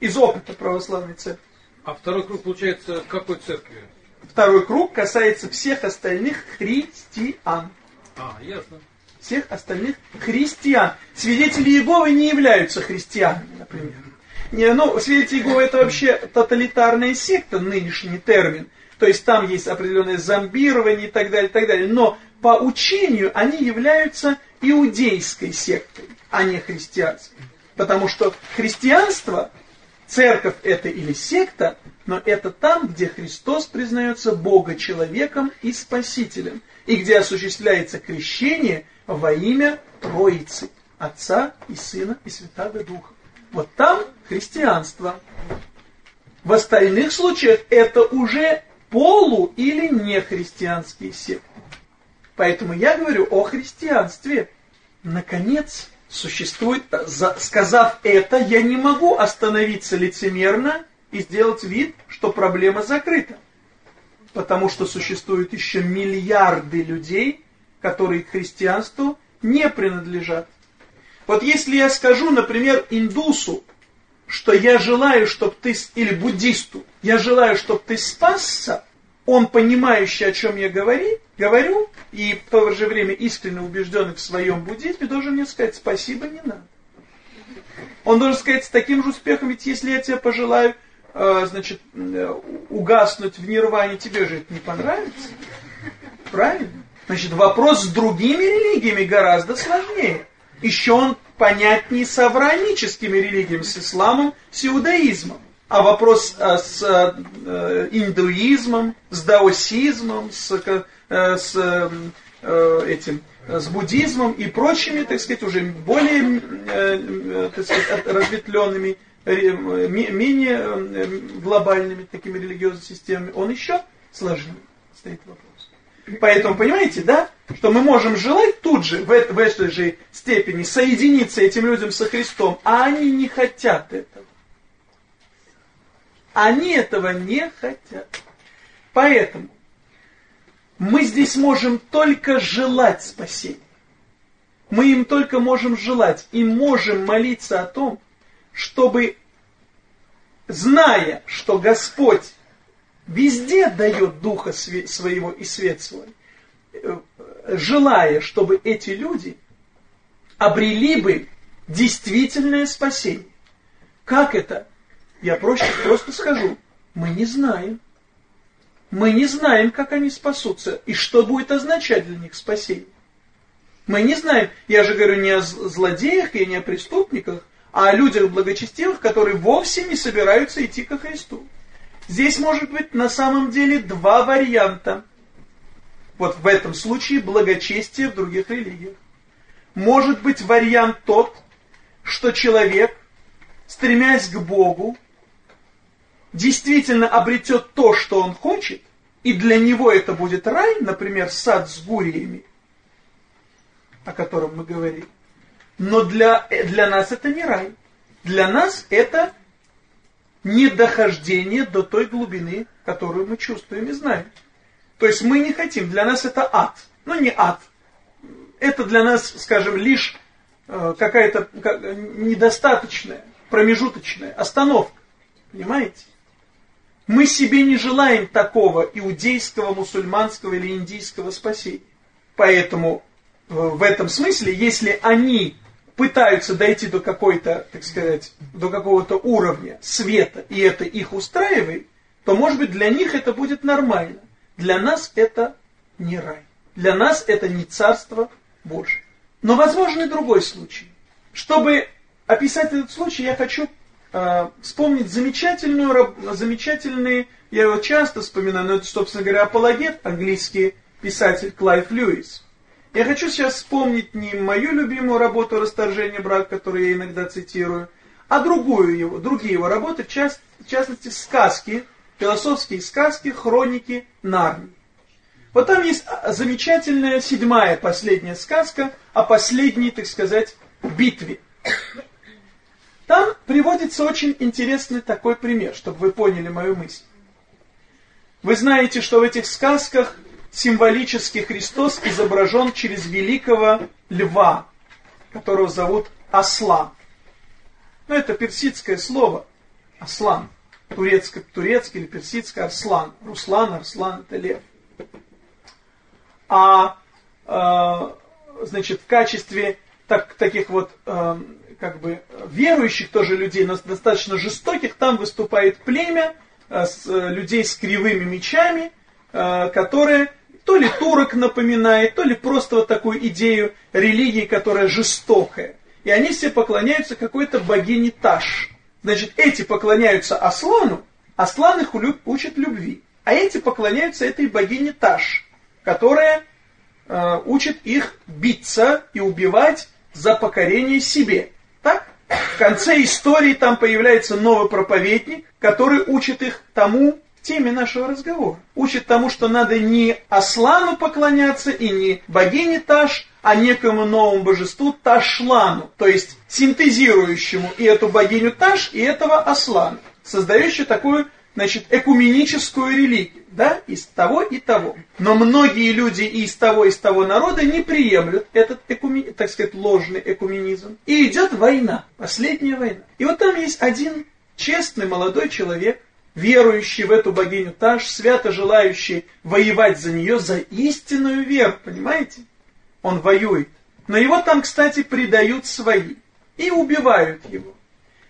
из опыта православной церкви. А второй круг получается какой церкви? Второй круг касается всех остальных христиан. А, ясно. Всех остальных христиан. Свидетели Иеговы не являются христианами, например. Не, ну, свидетели Иеговы это вообще тоталитарная секта, нынешний термин. То есть там есть определенное зомбирование и так далее, и так далее. Но по учению они являются иудейской сектой а не христианской. Потому что христианство, церковь это или секта, но это там, где Христос признается Бога человеком и Спасителем, и где осуществляется крещение во имя Троицы, Отца и Сына и Святаго Духа. Вот там христианство. В остальных случаях это уже полу- или нехристианские секты. Поэтому я говорю о христианстве. Наконец, существует, сказав это, я не могу остановиться лицемерно и сделать вид, что проблема закрыта. Потому что существуют еще миллиарды людей, которые к христианству не принадлежат. Вот если я скажу, например, индусу, что я желаю, чтобы ты, или буддисту, я желаю, чтобы ты спасся, он понимающий, о чем я говори, говорю, и в то же время искренне убежденный в своем буддизме, должен мне сказать спасибо, не надо. Он должен сказать с таким же успехом, ведь если я тебе пожелаю, э, значит, э, угаснуть в нирване, тебе же это не понравится. Правильно? Значит, вопрос с другими религиями гораздо сложнее. Еще он понятнее с авраамическими религиями, с исламом, с иудаизмом. А вопрос а, с а, индуизмом, с даосизмом, с, с этим, с буддизмом и прочими, так сказать, уже более так сказать, разветвленными, менее глобальными такими религиозными системами, он еще сложнее стоит вопрос. Поэтому, понимаете, да, что мы можем желать тут же, в, в этой же степени, соединиться этим людям со Христом, а они не хотят этого. Они этого не хотят. Поэтому мы здесь можем только желать спасения. Мы им только можем желать и можем молиться о том, чтобы, зная, что Господь везде дает Духа Своего и свет свой, э, желая, чтобы эти люди обрели бы действительное спасение. Как это? Я проще просто скажу, мы не знаем. Мы не знаем, как они спасутся и что будет означать для них спасение. Мы не знаем, я же говорю не о злодеях и не о преступниках, а о людях благочестивых, которые вовсе не собираются идти ко Христу. Здесь может быть на самом деле два варианта. Вот в этом случае благочестие в других религиях. Может быть вариант тот, что человек, стремясь к Богу, действительно обретет то, что он хочет, и для него это будет рай, например, сад с гуриями, о котором мы говорили. Но для, для нас это не рай. Для нас это недохождение до той глубины, которую мы чувствуем и знаем. То есть мы не хотим, для нас это ад. Ну не ад. Это для нас, скажем, лишь э, какая-то недостаточная, промежуточная остановка. Понимаете? Мы себе не желаем такого иудейского, мусульманского или индийского спасения. Поэтому э, в этом смысле, если они пытаются дойти до какой-то, так сказать, до какого-то уровня света, и это их устраивает, то, может быть, для них это будет нормально. Для нас это не рай. Для нас это не царство Божие. Но возможен и другой случай. Чтобы описать этот случай, я хочу вспомнить замечательную, замечательный, я его часто вспоминаю, но это, собственно говоря, апологет, английский писатель Клайв Льюис. Я хочу сейчас вспомнить не мою любимую работу «Расторжение брака», которую я иногда цитирую, а другую его, другие его работы, в, в частности сказки, философские сказки, хроники Нарнии. Вот там есть замечательная седьмая последняя сказка о последней, так сказать, битве. Там приводится очень интересный такой пример, чтобы вы поняли мою мысль. Вы знаете, что в этих сказках символически Христос изображен через великого льва, которого зовут Аслан. Ну, это персидское слово, Аслан. Турецкое, турецкое или персидское Арслан. Руслан, Арслан – это лев. А, э, значит, в качестве так, таких вот э, как бы верующих тоже людей, но достаточно жестоких, там выступает племя э, с, э, людей с кривыми мечами, э, которые то ли турок напоминает, то ли просто вот такую идею религии, которая жестокая. И они все поклоняются какой-то богине Таш. Значит, эти поклоняются Аслану, Аслан их учит любви. А эти поклоняются этой богине Таш, которая э, учит их биться и убивать за покорение себе. В конце истории там появляется новый проповедник, который учит их тому теме нашего разговора. Учит тому, что надо не Аслану поклоняться и не богине Таш, а некому новому божеству Ташлану, то есть синтезирующему и эту богиню Таш, и этого Аслана, создающую такую значит, экуменическую религию, да, из того и того. Но многие люди и из того, и из того народа не приемлют этот, экумен, так сказать, ложный экуменизм. И идет война, последняя война. И вот там есть один честный молодой человек, верующий в эту богиню Таш, свято желающий воевать за нее, за истинную веру, понимаете? Он воюет. Но его там, кстати, предают свои и убивают его.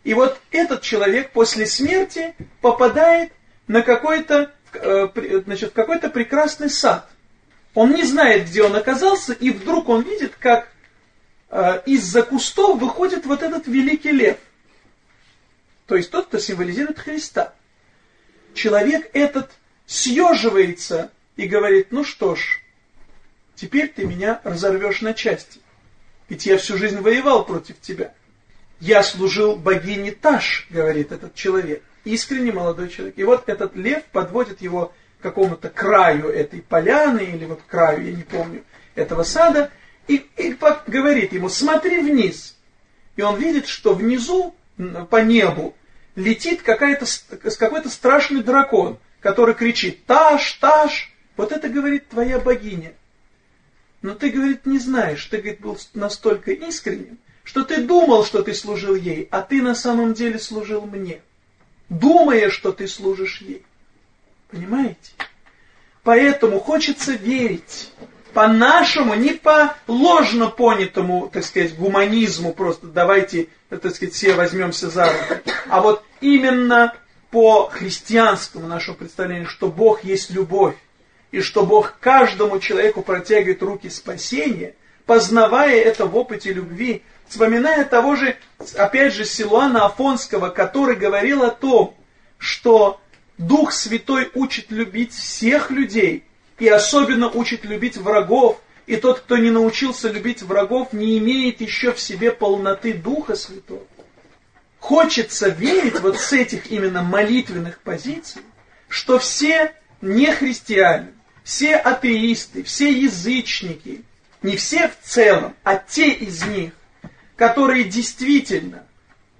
И вот этот человек после смерти попадает на какой-то, э, значит, какой-то прекрасный сад. Он не знает, где он оказался, и вдруг он видит, как э, из-за кустов выходит вот этот великий лев. То есть тот, кто символизирует Христа. Человек этот съеживается и говорит, ну что ж, теперь ты меня разорвешь на части. Ведь я всю жизнь воевал против тебя. Я служил богине Таш, говорит этот человек. Искренне молодой человек. И вот этот лев подводит его к какому-то краю этой поляны, или вот краю, я не помню, этого сада, и, и говорит ему, смотри вниз. И он видит, что внизу, по небу, летит какая-то, какой-то страшный дракон, который кричит «Таш, Таш!» Вот это, говорит, твоя богиня. Но ты, говорит, не знаешь, ты, говорит, был настолько искренним, что ты думал, что ты служил ей, а ты на самом деле служил мне, думая, что ты служишь ей. Понимаете? Поэтому хочется верить по-нашему, не по ложно понятому, так сказать, гуманизму, просто давайте, так сказать, все возьмемся за руку, а вот именно по христианскому нашему представлению, что Бог есть любовь, и что Бог каждому человеку протягивает руки спасения, познавая это в опыте любви, вспоминая того же, опять же, Силуана Афонского, который говорил о том, что Дух Святой учит любить всех людей, и особенно учит любить врагов, и тот, кто не научился любить врагов, не имеет еще в себе полноты Духа Святого. Хочется верить вот с этих именно молитвенных позиций, что все нехристиане, все атеисты, все язычники, не все в целом, а те из них, которые действительно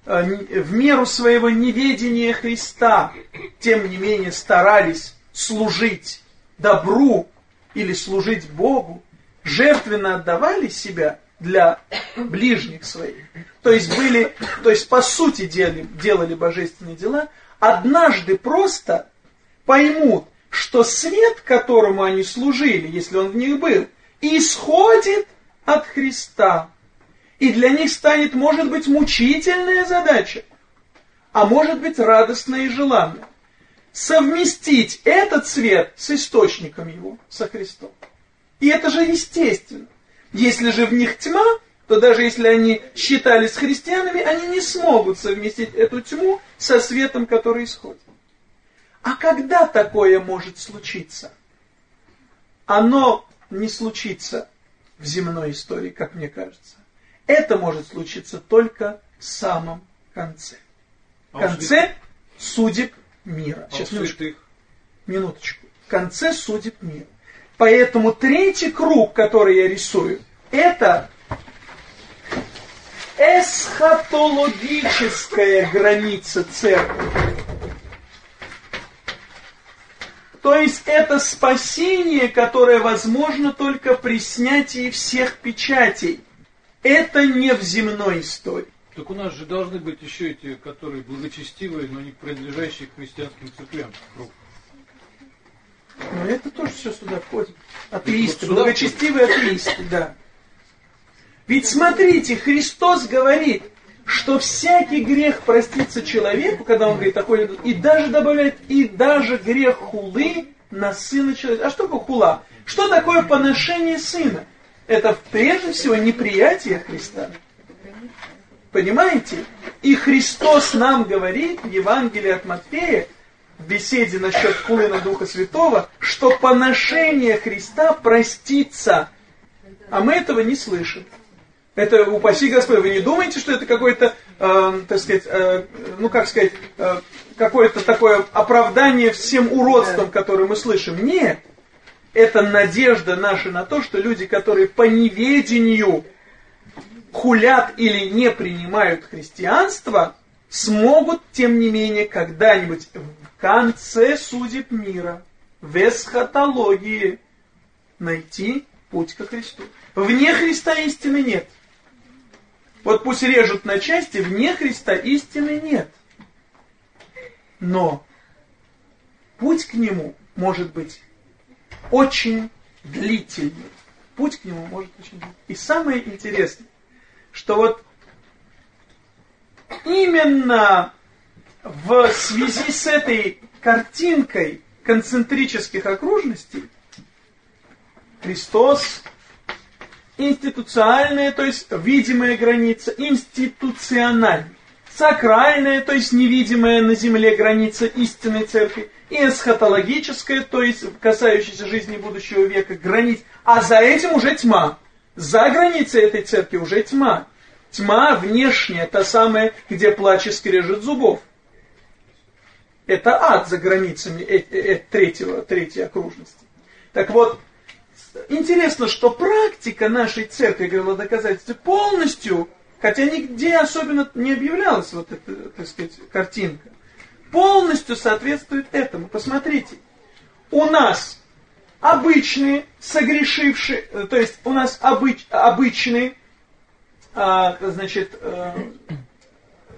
э, в меру своего неведения Христа, тем не менее старались служить добру или служить Богу, жертвенно отдавали себя для ближних своих, то есть были, то есть по сути делали, делали божественные дела, однажды просто поймут, что свет, которому они служили, если он в них был, исходит от Христа. И для них станет, может быть, мучительная задача, а может быть, радостная и желанная совместить этот свет с источником его, со Христом. И это же естественно. Если же в них тьма, то даже если они считались христианами, они не смогут совместить эту тьму со светом, который исходит. А когда такое может случиться? Оно не случится в земной истории, как мне кажется. Это может случиться только в самом конце. В конце судеб мира. А Сейчас, минуточку. минуточку. В конце судеб мира. Поэтому третий круг, который я рисую, это эсхатологическая граница церкви. То есть это спасение, которое возможно только при снятии всех печатей. Это не в земной истории. Так у нас же должны быть еще эти, которые благочестивые, но не принадлежащие к христианским церквям. Ну это тоже все сюда входит. Атеисты, вот благочестивые атеисты, да. Ведь смотрите, Христос говорит, что всякий грех простится человеку, когда он говорит такой, и даже добавляет, и даже грех хулы на сына человека. А что такое хула? Что такое поношение сына? Это прежде всего неприятие Христа. Понимаете? И Христос нам говорит в Евангелии от Матфея, в беседе насчет хулына Духа Святого, что поношение Христа простится. А мы этого не слышим. Это упаси Господь. Вы не думаете, что это какое-то, э, так сказать, э, ну как сказать, э, какое-то такое оправдание всем уродствам, которые мы слышим? Нет. Это надежда наша на то, что люди, которые по неведению хулят или не принимают христианство, смогут, тем не менее, когда-нибудь в конце судеб мира, в эсхатологии, найти путь ко Христу. Вне Христа истины нет. Вот пусть режут на части, вне Христа истины нет. Но путь к нему может быть очень длительный. Путь к нему может очень длительный. И самое интересное, что вот именно в связи с этой картинкой концентрических окружностей Христос институциальная, то есть видимая граница, институциональная, сакральная, то есть невидимая на земле граница истинной церкви, и эсхатологическая, то есть касающаяся жизни будущего века, границ, а за этим уже тьма. За границей этой церкви уже тьма. Тьма внешняя, та самая, где плач и скрежет зубов. Это ад за границами э -э -э третьего, третьей окружности. Так вот, интересно, что практика нашей церкви, говорила доказательстве, полностью, хотя нигде особенно не объявлялась вот эта, так сказать, картинка, полностью соответствует этому. Посмотрите, у нас обычные согрешившие, э, то есть у нас обыч, обычные, а, значит, а,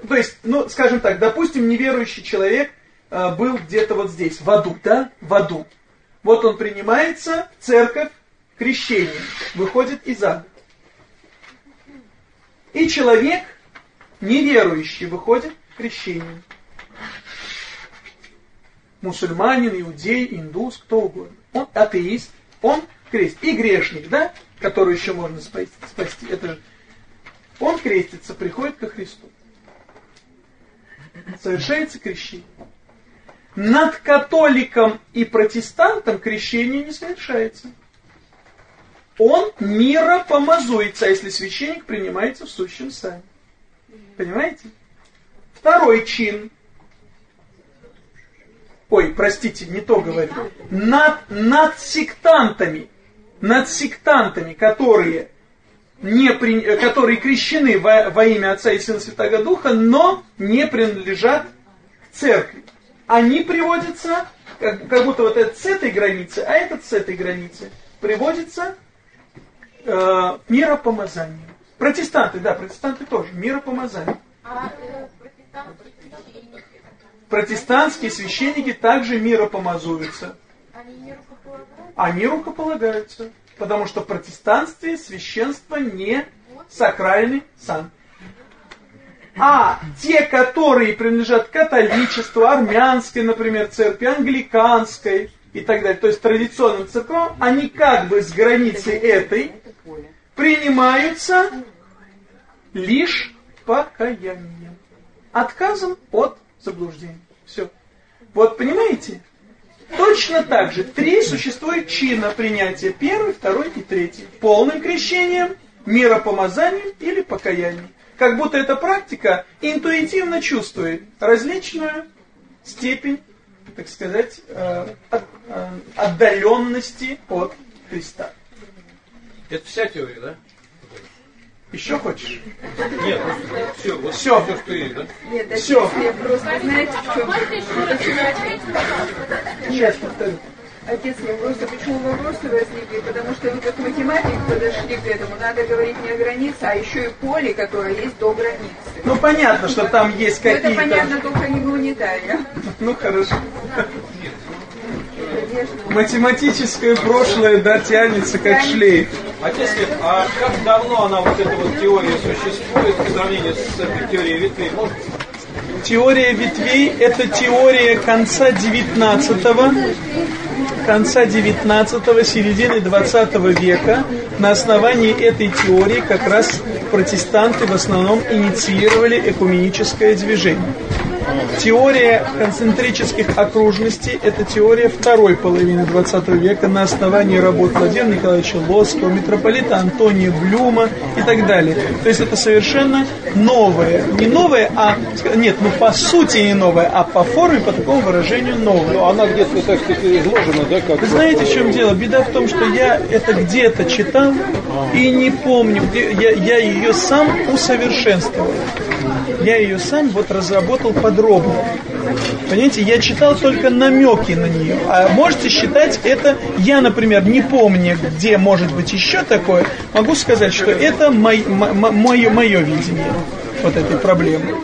то есть, ну, скажем так, допустим, неверующий человек а, был где-то вот здесь, в аду, да, в аду. Вот он принимается, церковь, крещение, выходит из ада. И человек, неверующий, выходит крещением. Мусульманин, иудей, индус, кто угодно. Он атеист, он крест. И грешник, да, который еще можно спасти. спасти. Это же он крестится, приходит ко Христу. Совершается крещение. Над католиком и протестантом крещение не совершается. Он миропомазуется, если священник принимается в сущем сами. Понимаете? Второй чин. Ой, простите, не то говорю. Над, над сектантами, над сектантами, которые не при, которые крещены во, во имя Отца и Сына Святого Духа, но не принадлежат церкви. Они приводятся, как, как будто вот этот с этой границы, а этот с этой границы, приводится э, миропомазание. Протестанты, да, протестанты тоже, миропомазание. А э, Протестантские священники также миропомазуются. Они рукополагаются? Потому что в протестанстве священство не сакральный сан. А те, которые принадлежат католичеству, армянской, например, церкви, англиканской и так далее, то есть традиционным церквам, они как бы с границы этой принимаются лишь покаянием. Отказом от заблуждения. Все. Вот понимаете? Точно так же три существует чина принятия. Первый, второй и третий. Полным крещением, миропомазанием или покаянием. Как будто эта практика интуитивно чувствует различную степень, так сказать, э, э, отдаленности от Христа. Это вся теория, да? Еще хочешь? Нет, все, вот все, все, что есть, да? Нет, все. просто знаете, в чем... Сейчас повторю. Отец, мне просто почему вопросы возникли, потому что вы как математик подошли к этому, надо говорить не о границе, а еще и поле, которое есть до границы. Ну понятно, что там есть какие-то... это понятно только не гуманитария. Ну хорошо. Математическое прошлое, да, тянется как шлейф. Отец Лев, а как давно она, вот эта вот теория существует в сравнении с этой теорией ветвей? Может, Теория ветвей – это теория конца 19 конца 19 середины 20 века. На основании этой теории как раз протестанты в основном инициировали экуменическое движение. Теория концентрических окружностей – это теория второй половины 20 века на основании работ Владимира Николаевича Лоского, митрополита Антония Блюма и так далее. То есть это совершенно новое. Не новое, а... Нет, ну по сути не новое, а по форме, по такому выражению новое. Но она где-то, так сказать, изложена, да? Как Вы знаете, в чем дело? Беда в том, что я это где-то читал и не помню. Я, я ее сам усовершенствовал. Я ее сам вот разработал подробно. Понимаете, я читал только намеки на нее. А можете считать это, я, например, не помню, где может быть еще такое, могу сказать, что это мой, мое, мое видение вот этой проблемы.